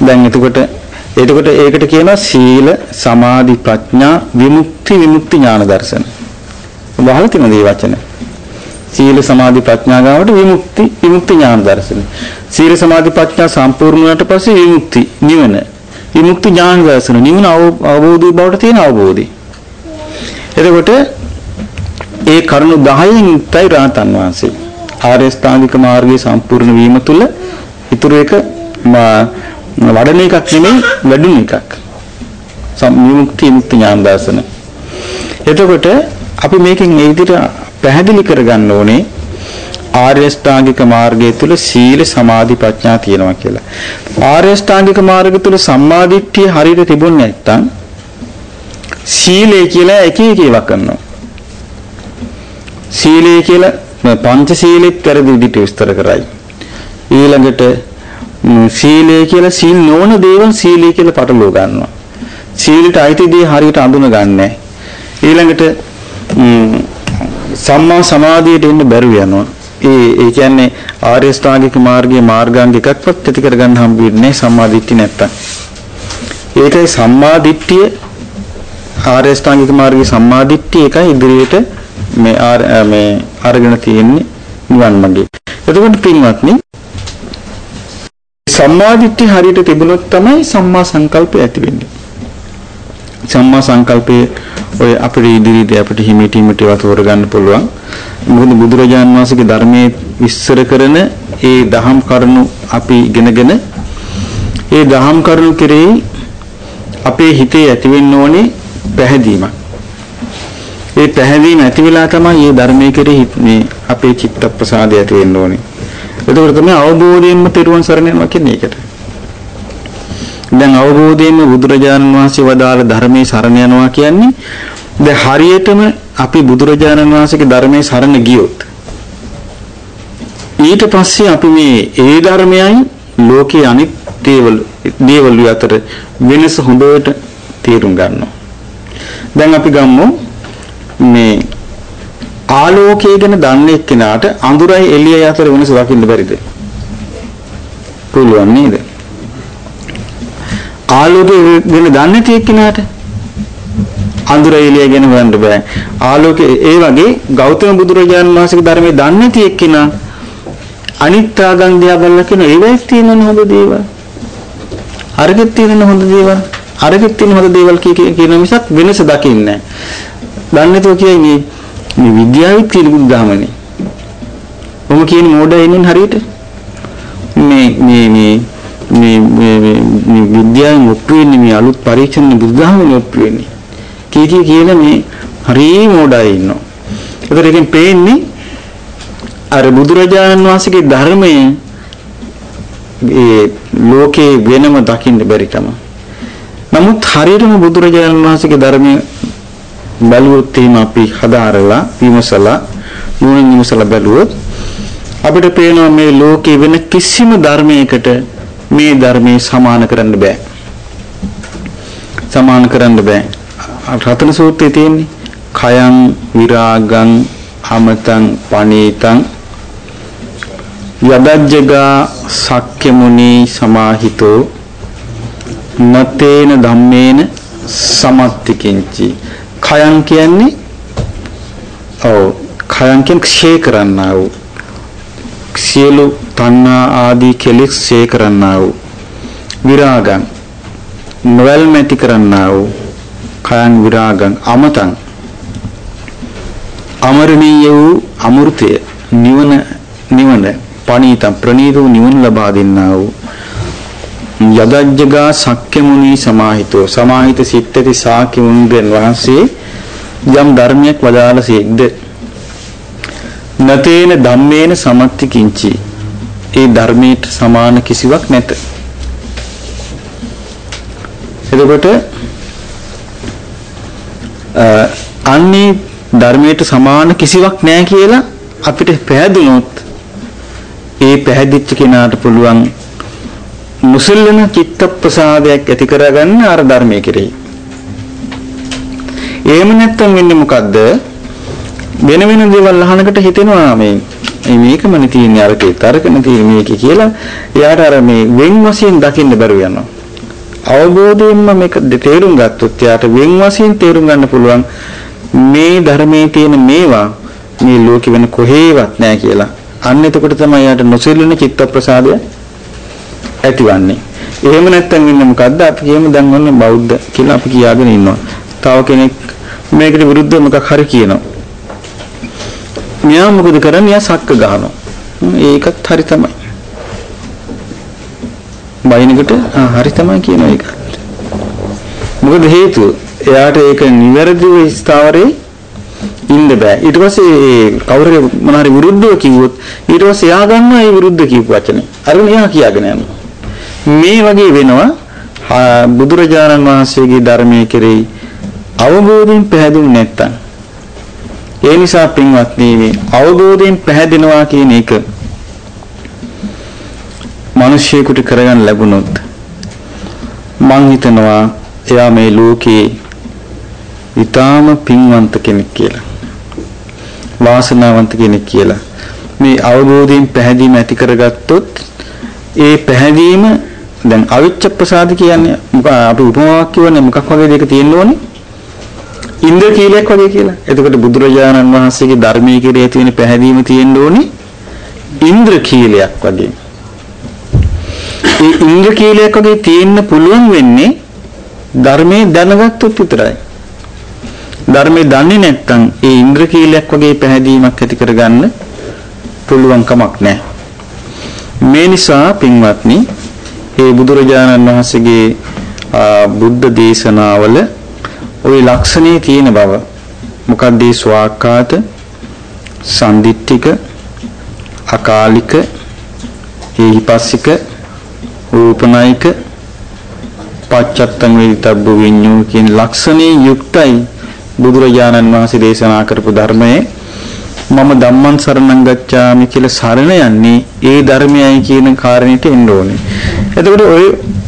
දැන් එතකොට එතකොට ඒකට කියනවා සීල සමාධි ප්‍රඥා විමුක්ති විමුක්ති ඥාන දර්ශන. වහලා තියෙන දේ වචන. සීල සමාධි ප්‍රඥා ගාවට විමුක්ති විමුක්ති ඥාන දර්ශන. සීල සමාධි ප්‍රඥා සම්පූර්ණ වුණාට පස්සේ විමුක්ති නිවන. විමුක්ති ඥාන දර්ශන නිවන අවබෝධය බවට තියෙන අවබෝධය. එතකොට ඒ කරුණු 10න් යුක්තයි රාතන් වහන්සේ. ආර්ය ස්ථාංගික මාර්ගයේ සම්පූර්ණ වීම තුළ ඊටු එක වඩන එකක් නෙමෙයි වැඩුණ එකක්. විමුක්ති විමුක්ති ඥාන දර්ශන. එතකොට අපි මේකෙන් මේ විදිහට පැහැදිලි කරගන්න ඕනේ ආර්ය ශ්‍රාංගික මාර්ගය තුල සීල සමාධි ප්‍රඥා තියෙනවා කියලා. ආර්ය ශ්‍රාංගික මාර්ගය තුල සම්මාදිට්ඨිය හරියට තිබුණේ නැත්නම් සීලය කියලා එක එක ඒවා කරනවා. සීලය කියලා පංච සීලෙත් වැරදි විදිහට විස්තර කරයි. ඊළඟට සීලය කියලා සීල් නොවන දේවල් සීලය කියලා පටලවා ගන්නවා. සීලට අයිති දේ හරියට අඳුන ගන්නෑ. ඊළඟට සම්මා සමාධියට එන්න බැරුව යනවා. ඒ ඒ කියන්නේ ආර්ය ශ්‍රාංගික මාර්ගයේ මාර්ගාංග එකක්වත් ඇති කරගන්න හම්බ වෙන්නේ සම්මා දිට්ඨිය නැත්තම්. ඒකයි සම්මා දිට්ඨිය ආර්ය ශ්‍රාංගික මාර්ගයේ සම්මා දිට්ඨිය එකයි ඉදිරියට මේ මේ අරගෙන තියෙන්නේ නිවන් මාර්ගය. එතකොට පින්වත්නි සම්මා දිට්ඨිය හරියට තිබුණොත් තමයි සම්මා සංකල්පය ඇති වෙන්නේ. සම්මා සංකල්පයේ ඔය අපේ ඉදිරියේදී අපිට හිමිට හිමිට ඒවා තෝරගන්න පුළුවන්. මොකද බුදුරජාන් වහන්සේගේ ධර්මයේ විස්තර කරන ඒ දහම් කරුණු අපි ඉගෙනගෙන ඒ දහම් කරුණු කෙරෙහි අපේ හිතේ ඇතිවෙන්න ඕනේ පැහැදීමක්. ඒ පැහැදීම ඇති වෙලා තමයි මේ ධර්මයේ කෙරෙහි මේ අපේ චිත්ත ප්‍රසාදය ඇති වෙන්න ඕනේ. එතකොට තමයි අවබෝධයෙන්ම තෙරුවන් සරණ යනවා කියන්නේ ඒකට. දැන් අවබෝධයෙන්ම බුදුරජාණන් වහන්සේ වදාළ ධර්මයේ සරණ යනවා කියන්නේ දැන් හරියටම අපි බුදුරජාණන් වහන්සේගේ ධර්මයේ සරණ ගියොත් ඊට පස්සේ අපි මේ ඒ ධර්මයයි ලෝකයේ අනිත් දේවල් දේවල් අතර වෙනස හොඳට තේරුම් ගන්නවා. දැන් අපි ගමු මේ ආලෝකය ගැන දන්නේ එක්කෙනාට අඳුරයි එළියයි අතර වෙනස දකින්න බැරිද? පුළුවන් නේද? ආලෝකය ගැන දන්නේ නැති එක්කෙනාට අඳුර එළිය ගැන හොයන්න බෑ. ආලෝකය ඒ වගේ ගෞතම බුදුරජාණන් වහන්සේගේ ධර්මයේ දන්නේ නැති එක්කෙනා අනිත් ආගම් දිහා බලලා කියන ඒවයි තියෙන හොඳ දේවල්. අරගෙත් තියෙන හොඳ දේවල්. අරගෙත් තියෙන හොඳ දේවල් කියන මිසක් වෙනස දකින්නේ නැහැ. දන්නේ නැතුව කියයි මේ මේ විද්‍යාවෙත් තියෙන බුද්ධාමනේ. ඔම කියන මෝඩය ඉන්නේ හරියට. මේ මේ මේ මේ මේ මේ විද්‍යාවෙන් ඔප්පු වෙන්නේ මේ අලුත් පරීක්ෂණ බුද්ධාමනේ ඔප්පු වෙන්නේ. කී කී කියන මේ හරි මෝඩය ඉන්නවා. ඒතර එකෙන් පේන්නේ අර බුදුරජාණන් වහන්සේගේ ධර්මයේ ඒ ලෝකේ වෙනම දකින්න බැරි තම. නමුත් හරියටම බුදුරජාණන් වහන්සේගේ ධර්මයේ බැලුවොත් එහෙම අපි හදාරලා විමසලා නුවණින් විමසලා බැලුවොත් අපිට පේනවා මේ ලෝකේ වෙන කිසිම ධර්මයකට මේ ධර්මයේ සමාන කරන්න බෑ. සමාන කරන්න බෑ. රතන සූත්‍රයේ තියෙන්නේ khයං විරාගං අමතං පනීතං යදජ්ජගා සක්්‍ය මුනි සමාහිතෝ නතේන ධම්මේන සමත්තිකින්චි khයන් කියන්නේ ඔව් khයන් කියන්නේ ක්ෂය කරන්නා වූ සියලු තණ්හා ආදී කෙලෙස් ක්ෂය කරන්නා වූ විරාගං නොවැල්මැති කරන්නා වූ khයන් විරාගං අමතං අමරණීය වූ අමෘතය නිවන නිවන පණීතම් ප්‍රණීත වූ නිවන ලබා දෙන්නා වූ යදජ්ජගා සක්්‍ය මුනි සමාහිතෝ සමාහිත සිත්තති සාක්‍ය මුනිදන් වහන්සේ යම් ධර්මයක් වදාළසේක්ද නතේන ධම්මේන සමත්ති කිංචි ඒ ධර්මයට සමාන කිසිවක් නැත එතකොට අන්නේ ධර්මයට සමාන කිසිවක් නැහැ කියලා අපිට පැහැදුනොත් ඒ පැහැදිච්ච කෙනාට පුළුවන් මුසල්ලන චිත්ත ප්‍රසාදයක් ඇති කරගන්න අර ධර්මයේ කෙරෙහි. එහෙම නැත්තම් වෙන්නේ මොකද්ද? වෙන වෙන දේවල් අහනකට හිතෙනවා මේ මේකමනේ තියෙන්නේ අරකේ තරකනේ තියෙන්නේ මේකේ කියලා එයාට අර මේ වෙන් වශයෙන් දකින්න බැරුව යනවා. අවබෝධයෙන්ම මේක තේරුම් ගත්තොත් එයාට වෙන් වශයෙන් තේරුම් ගන්න පුළුවන් මේ ධර්මයේ තියෙන මේවා මේ ලෝකෙ වෙන කොහේවත් නැහැ කියලා. අන්න එතකොට තමයි යාට නොසෙල්ලෙන චිත්ත ප්‍රසාදය ඇතිවන්නේ. එහෙම නැත්නම් ඉන්නේ මොකද්ද? අපි කියමු දැන් ඔන්න බෞද්ධ කියලා අපි කියාගෙන ඉන්නවා. තව කෙනෙක් මේකට විරුද්ධව මොකක් හරි කියනවා. මෙයා මොකද කරන්නේ? එයා සක්ක ගහනවා. ඒකත් හරි තමයි. බයිනකට හරි තමයි කියන එක. මොකද හේතුව? එයාට ඒක නිවැරදිව ස්ථාවරේ ඉන්න බෑ. ඊට පස්සේ කවුරු මොනාරි විරුද්ධව කිව්වොත් ඊට පස්සේ එයා ගන්නවා ඒ විරුද්ධ කියපු වචනේ. අරගෙන එයා කියාගෙන යනවා. මේ වගේ වෙනවා බුදුරජාණන් වහන්සේගේ ධර්මයේ කෙරෙහි අවබෝධයෙන් පැහැදුනේ නැත්තම්. ඒ නිසා පින්වත්නි මේ අවබෝධයෙන් පැහැදිනවා කියන එක මිනිසියෙකුට කරගන්න ලැබුණොත් මං හිතනවා එයා මේ ලෝකේ ඊටාම පින්වන්ත කෙනෙක් කියලා. වාසනාවන්ත කෙනෙක් කියලා. මේ අවබෝධයෙන් පැහැදීම ඇති කරගත්තොත් ඒ පැහැදීම දැන් අවිච්ඡ ප්‍රසාද කියන්නේ මොකක් අපි උපමාවක් කියවනේ මොකක් වගේ දෙයක තියෙන්න ඕනේ? ඉන්ද්‍ර කීලයක් වගේ කියලා. එතකොට බුදුරජාණන් වහන්සේගේ ධර්මයේ කෙරේ තියෙන පැහැදීම තියෙන්න ඕනේ ඉන්ද්‍ර කීලයක් වගේ. ඒ ඉන්ද්‍ර කීලයක් වගේ තියෙන්න පුළුවන් වෙන්නේ ධර්මයේ දැනගත්තොත් විතරයි. ධර්මයේ දන්නේ නැත්නම් ඒ ඉන්ද්‍රකීලයක් වගේ පැහැදීමක් ඇති කරගන්න පුළුවන් කමක් නැහැ. මේ නිසා පින්වත්නි, මේ බුදුරජාණන් වහන්සේගේ බුද්ධ දේශනාවල ওই ලක්ෂණේ තියෙන බව මොකක්ද ඒ ස්වාක්කාත සම්දිත්තික අකාලික ඒහිපස්සික රූපනායික පච්චත්තං වේදිතබ්බ විඤ්ඤෝ කියන ලක්ෂණේ යුක්තයි බුදුරජාණන් වහන්සේ දේශනා කරපු ධර්මයේ මම ධම්මං සරණං ගච්ඡාමි කියලා සරණ යන්නේ ඒ ධර්මයයි කියන කාරණේට එන්න ඕනේ. එතකොට ඔය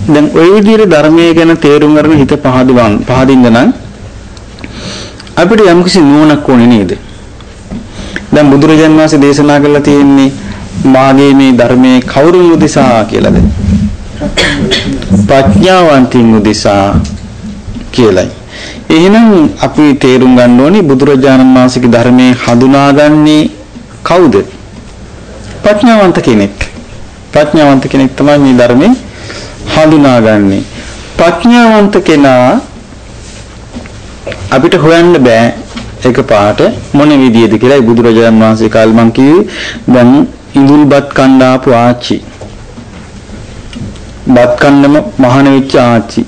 දැන් ওই විදිහට ධර්මයේ ගැන තේරුම් ගන්න හිත පහදවන් පහදින්න නම් අපිට යම්කිසි නුවණක් ඕනේ නේද? දැන් බුදුරජාණන් වහන්සේ දේශනා කළා තියෙන්නේ මාගේ මේ ධර්මයේ කවුරුන් උදෙසා කියලාද? ප්‍රඥාවන්තින් උදෙසා කියලයි. එහෙනම් අපි තේරුම් ගන්න ඕනේ බුදුරජාණන් වහන්සේගේ ධර්මයේ හඳුනාගන්නේ කවුද? ප්‍රඥාවන්ත කෙනෙක්. ප්‍රඥාවන්ත කෙනෙක් තමයි මේ ධර්මයේ හඳුනාගන්නේ. ප්‍රඥාවන්ත කෙනා අපිට හොයන්න බෑ එක පාට මොන විදියද කියලා බුදුරජාණන් වහන්සේ කාලේ මං කිව්වේ දැන් ඉඳුල්පත් කණ්ඩාපු ආච්චි. බත් කන්නම මහාන වෙච්ච ආච්චි.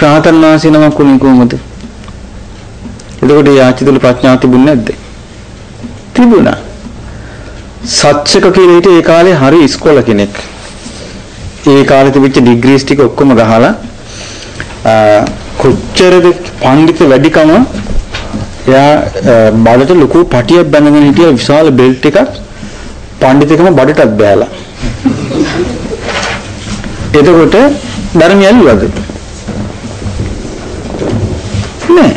රාතන් වහන්සේ නමක් උනේ කොහොමද? එතකොට ඒ ආච්චි තුල ප්‍රඥාව තිබුණේ නැද්ද? තිබුණා. සත්‍යක කියලා හිටියේ ඒ කාලේ හරි ඉස්කෝල කෙනෙක්. ඒ කාලේ තිබිච්ච ඩිග්‍රීස් ටික ඔක්කොම ගහලා කොච්චරද පඬිත වැඩිකම එයා බඩට ලොකු පටියක් බැඳගෙන හිටිය විශාල බෙල්ට් එකක් පඬිතකම බඩටත් බෑලා. එතකොට ධර්මය ඇල්ලුවද? නෑ.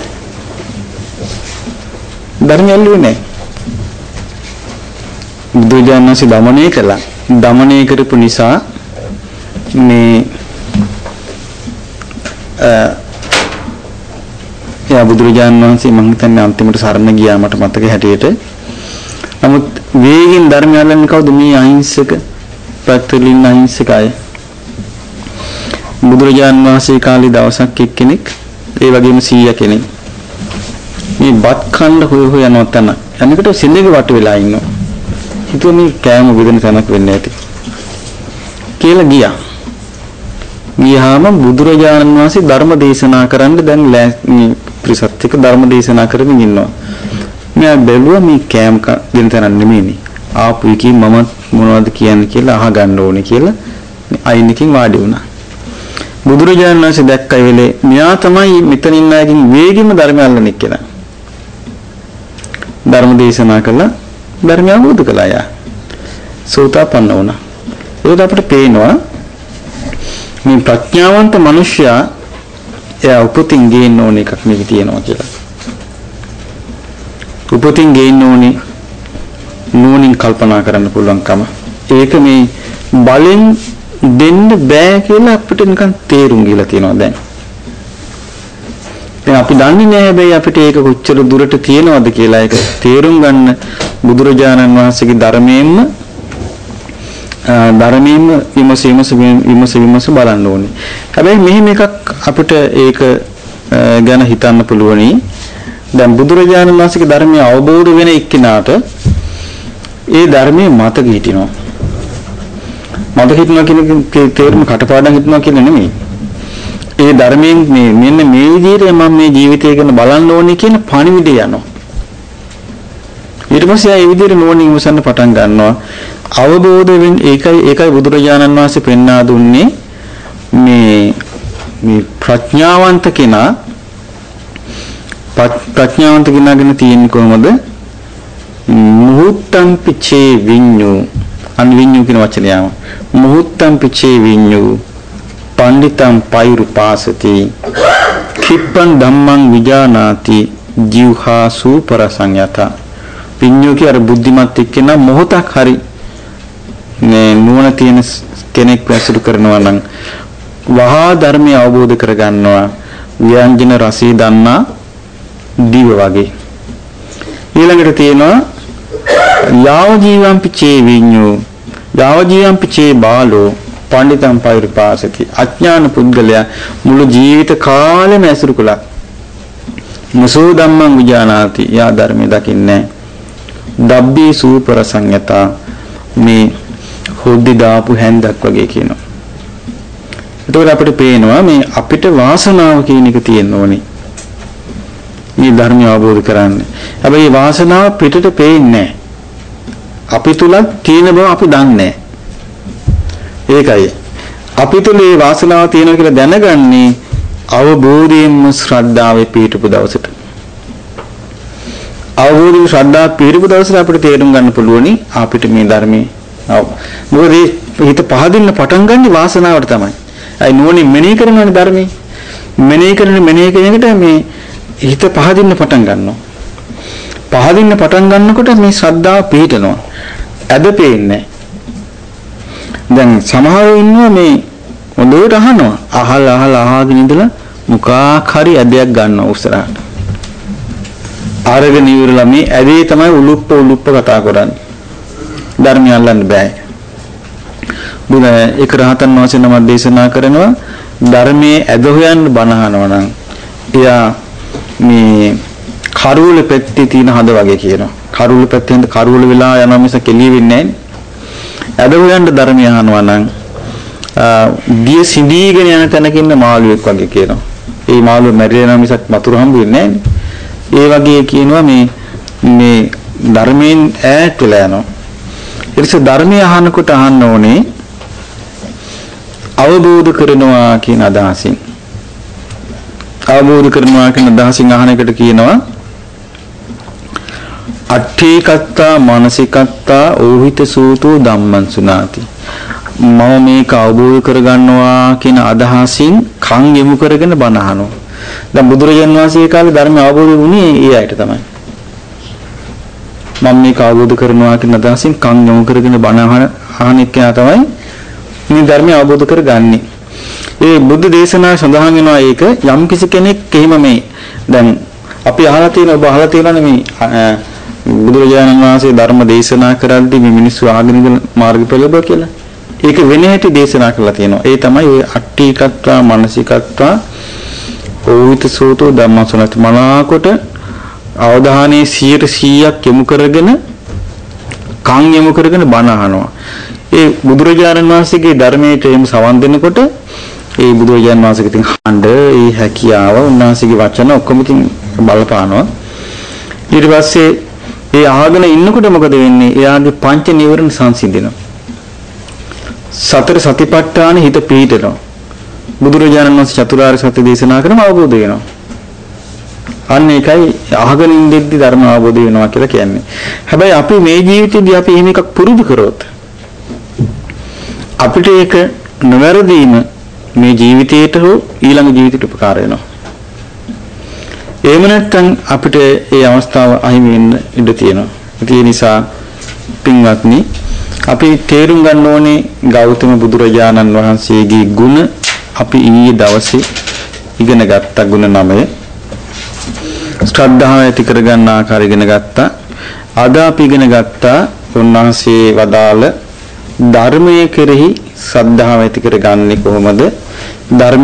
ධර්මය ඇල්ලුවේ නෑ. බුදුජානනාසි දමණය කළා. දමණය කරපු නිසා මේ එයා බුදුරජාණන් වහන්සේ මම හිතන්නේ අන්තිමට සරණ ගියා මට මතක හැටියට. නමුත් වේගෙන් ධර්මය අල්ලන්නේ කවුද මේ අහිංසක පැත්තලින් අහිංසක අය? බුදුරජාණන් වහන්සේ කාලේ දවසක් එක්කෙනෙක් ඒ වගේම සීයා කෙනෙක් මේ බත් කන්න හොය හොය යනවා තන. අනිකට සින්දේක වට වෙලා ඉන්නවා. හිතුවා මේ කෑම විදින තැනක් වෙන්නේ නැති. කියලා ගියා. ගියාම බුදුරජාණන් වහන්සේ ධර්ම දේශනා කරන්න දැන් මේ පිරිසත් එක්ක ධර්ම දේශනා කරමින් ඉන්නවා. මෙයා බැලුවා මේ කෑම දෙන තැනක් නෙමෙයිනේ. ආපු එකකින් මම මොනවද කියන්නේ කියලා අහගන්න ඕනේ කියලා අයින්කින් වාඩි වුණා. බුදුරජාණන් වහන්සේ දැක්ක වෙලේ මෙයා තමයි මෙතන ඉන්න අයකින් වේගින්ම ධර්මය අල්ලන්නේ කියලා. ධර්ම දේශනා කළා ධර්මය අවබෝධ කළා යා. සෝතාපන්න වුණා. ඒක අපිට පේනවා මේ ප්‍රඥාවන්ත මිනිසයා එයා උපතින් ගේන්න ඕන එකක් මේක තියෙනවා කියලා. උපතින් ගේන්න ඕනේ නුවණින් කල්පනා කරන්න පුළුවන්කම. ඒක මේ බලෙන් දෙන්න බෑ කියලා අපිට නිකන් තේරුම් ගිලා තියෙනවා දැන්. දැන් අපි දන්නේ නැහැ හැබැයි අපිට ඒක කොච්චර දුරට තියෙනවද කියලා ඒක තේරුම් ගන්න බුදුරජාණන් වහන්සේගේ ධර්මයෙන්ම ධර්මයෙන්ම විමස විමස විමස විමස බලන්න ඕනේ. හැබැයි මෙහෙම එකක් අපිට ඒක ගැන හිතන්න පුළුවනි. දැන් බුදුරජාණන් වහන්සේගේ ධර්මය අවබෝධ වෙන එක්කිනාට ඒ ධර්මයේ මතක හිටිනවා. මතක හිටිනවා කියන තේරුම කටපාඩම් හිටිනවා කියන්නේ නෙමෙයි. ඒ ධර්මයෙන් මේ මෙන්න මේ විදිහට මම මේ ජීවිතය ගැන බලන්න ඕනේ කියන පණිවිඩය යනවා. ඊට පස්සේ ආ ඒ විදිහට නෝනින් විසන්න පටන් ගන්නවා. අවබෝධ වෙන ඒකයි ඒකයි බුදුරජාණන් වහන්සේ පෙන්වා දුන්නේ. මේ මේ ප්‍රඥාවන්ත කෙනා ප්‍රඥාවන්ත කෙනාගෙන තියෙන්නේ කොහොමද? මුහුත්තම් පිචේ විඤ්ඤු. අන්විඤ්ඤු කියන වචනයම මුහුත්තම් පිචේ විඤ්ඤු. පණ්ඩිතම් පෛරුපාසති. කිප්පං ධම්මං විජානාති. ජීවහා සූපර සංයත විඤ්ඤු කිය අර බුද්ධිමත් එක්කෙනා මොහොතක් හරි මේ නුවණ තියෙන කෙනෙක් වැසුරු කරනවා නම් වහා ධර්මය අවබෝධ කරගන්නවා. ව්‍යංජන රසී දන්නා දිව වගේ. ඊළඟට තියෙනවා යාව ජීවම්පි චේ විඤ්ඤෝ යාව ජීවම්පි චේ බාලෝ පණ්ඩිතම් පෛරුපාසති අඥාන පුද්ගලයා මුළු ජීවිත කාලෙම ඇසුරු කළා. මුසෝ ධම්මං විජානාති. යා ධර්මය දකින්නේ දබ්බී සූපර සංයතා මේ හොද්දි දාපු හැන්දක් වගේ කියනවා. එතකොට අපිට පේනවා මේ අපිට වාසනාව කියන එක තියෙන්න ඕනේ. මේ ධර්මය අවබෝධ කරගන්න. හැබැයි වාසනාව පිටට පේන්නේ අපි තුලත් තියෙන බව අපි දන්නේ ඒකයි. අපි තුල මේ වාසනාව තියෙනවා කියලා දැනගන්නේ අවබෝධයෙන්ම ශ්‍රද්ධාවේ පිටුපු දවසට. අවබෝධයෙන් ශ්‍රද්ධාව පිටුපු දවසට අපිට තේරුම් ගන්න පුළුවනි අපිට මේ ධර්මයේ ඔව්. මොකද හිත පහදින්න පටන් ගන්න වාසනාවට තමයි. අයි නුවණින් මෙනෙහි කරනවනේ ධර්මයේ. මෙනෙහි කරන මෙනෙහි කරන එකට මේ හිත පහදින්න පටන් ගන්නවා. පහදින්න පටන් ගන්නකොට මේ ශ්‍රද්ධාව පිහිටනවා. ඇද පේන්නේ දැන් සමහරව ඉන්නවා මේ හොඳට අහනවා. අහල අහල අහගෙන ඉඳලා මුකක් හරි ඇදයක් ගන්නවා උස්සරහට. අරගෙන ඉවරලා මේ ඇදේ තමයි උලුප්ප උලුප්ප කතා කරන්නේ. ධර්මය අල්ලන්න බෑ. බුද එක රහතන් වහන්සේ නමක් දේශනා කරනවා ධර්මයේ ඇද හොයන්න බණ අහනවා නම් එයා මේ කරුවල පැත්තේ තියෙන හඳ වගේ කියනවා. කරුවල පැත්තෙන් කරුවල වෙලා යනවා මිස කෙලිය වෙන්නේ නැහැ. ඇද හොයන්න ධර්මය අහනවා නම් දිය සිඳීගෙන යන තැනක ඉන්න මාළුවෙක් වගේ කියනවා. ඒ මාළුව මැරිලා නම් මිසක් වතුර හම්බ වෙන්නේ නැහැ. ඒ වගේ කියනවා මේ මේ ධර්මයෙන් ඈත් වෙලා යනවා. ඊට ධර්මය අහනකොට අහන්න ඕනේ අවබෝධ කරනවා කියන අදහසින්. අවබෝධ කරනවා කියන අදහසින් අහන එකට කියනවා අට්ඨේකත්තා මානසිකත්තා ඕහිත සූතෝ ධම්මං සුනාති. මම මේක අවබෝධ කරගන්නවා කියන අදහසින් කන් යොමු කරගෙන බණ අහනවා. දැන් බුදුරජාන් වහන්සේ කාලේ ධර්ම අවබෝධ වුණේ ඒ අයට තමයි. මම මේක අවබෝධ කරනවා කියන අදහසින් කන් යොමු කරගෙන බණ අහන අහන එක්කෙනා තමයි මේ ධර්මය අවබෝධ කරගන්නේ. ඒ බුද්ධ දේශනාවේ සඳහන් වෙනවා ඒක යම් කිසි කෙනෙක් එහෙම මේ දැන් අපි අහලා තියෙන ඔබ අහලා තියෙනවනේ මේ බුදුරජාණන් වහන්සේ ධර්ම දේශනා කරද්දී මේ මිනිස්සු ආගෙන ඉඳන මාර්ගඵල ලැබුවා කියලා. ඒක වෙන හැටි දේශනා කරලා තියෙනවා. ඒ තමයි ඔය අට්ඨීකත්වා මානසිකත්වා ඕවිත සෝතෝ ධම්මසනත් මනාකොට අවධානයේ 100%ක් යොමු කරගෙන කන් යොමු කරගෙන බණ අහනවා. ඒ බුදුරජාණන් වහන්සේගේ ධර්මයට එම් සවන් දෙනකොට ඒ බුදුරජාණන් වහන්සේගේ තින් හඬ ඒ හැකියාව උන්වහන්සේගේ වචන ඔක්කොම තින් බලපානවා. ඊට පස්සේ ඒ අහගෙන ඉන්නකොට මොකද වෙන්නේ? එයාගේ පංච නීවරණ සංසිඳෙනවා. සතර සතිපට්ඨාන හිත පිහිටනවා. බුදුරජාණන් වහන්සේ චතුරාර්ය සත්‍ය දේශනා කරන අවබෝධ වෙනවා. අන්න ඒකයි අහගෙන ඉඳිද්දි ධර්ම අවබෝධ වෙනවා කියලා කියන්නේ. හැබැයි අපි මේ ජීවිතේදී අපි එහෙම එකක් පුරුදු කරොත් අපිට ඒක නොවැරදීම මේ ජීවිතයට හෝ ඊළඟ ජීවිතයට උපකාර වෙනවා. එහෙම නැත්නම් අපිට ඒ අවස්ථාව අහිමි වෙන්න ඉඩ තියෙනවා. ඒ නිසා පින්වත්නි අපි තේරුම් ගන්න ඕනේ ගෞතම බුදුරජාණන් වහන්සේගේ ගුණ අපි ඊයේ දවසේ ඉගෙන ගත්ත ගුණ නමය. ශ්‍රද්ධාව ඇති කරගන්න ආකාරය ඉගෙන ගත්තා. අද අපි ඉගෙන ගත්තා උන්වහන්සේ වදාළ ධර්මයේ කෙරෙහි ශ්‍රද්ධාව ඇති කරගන්නේ කොහොමද? ධර්ම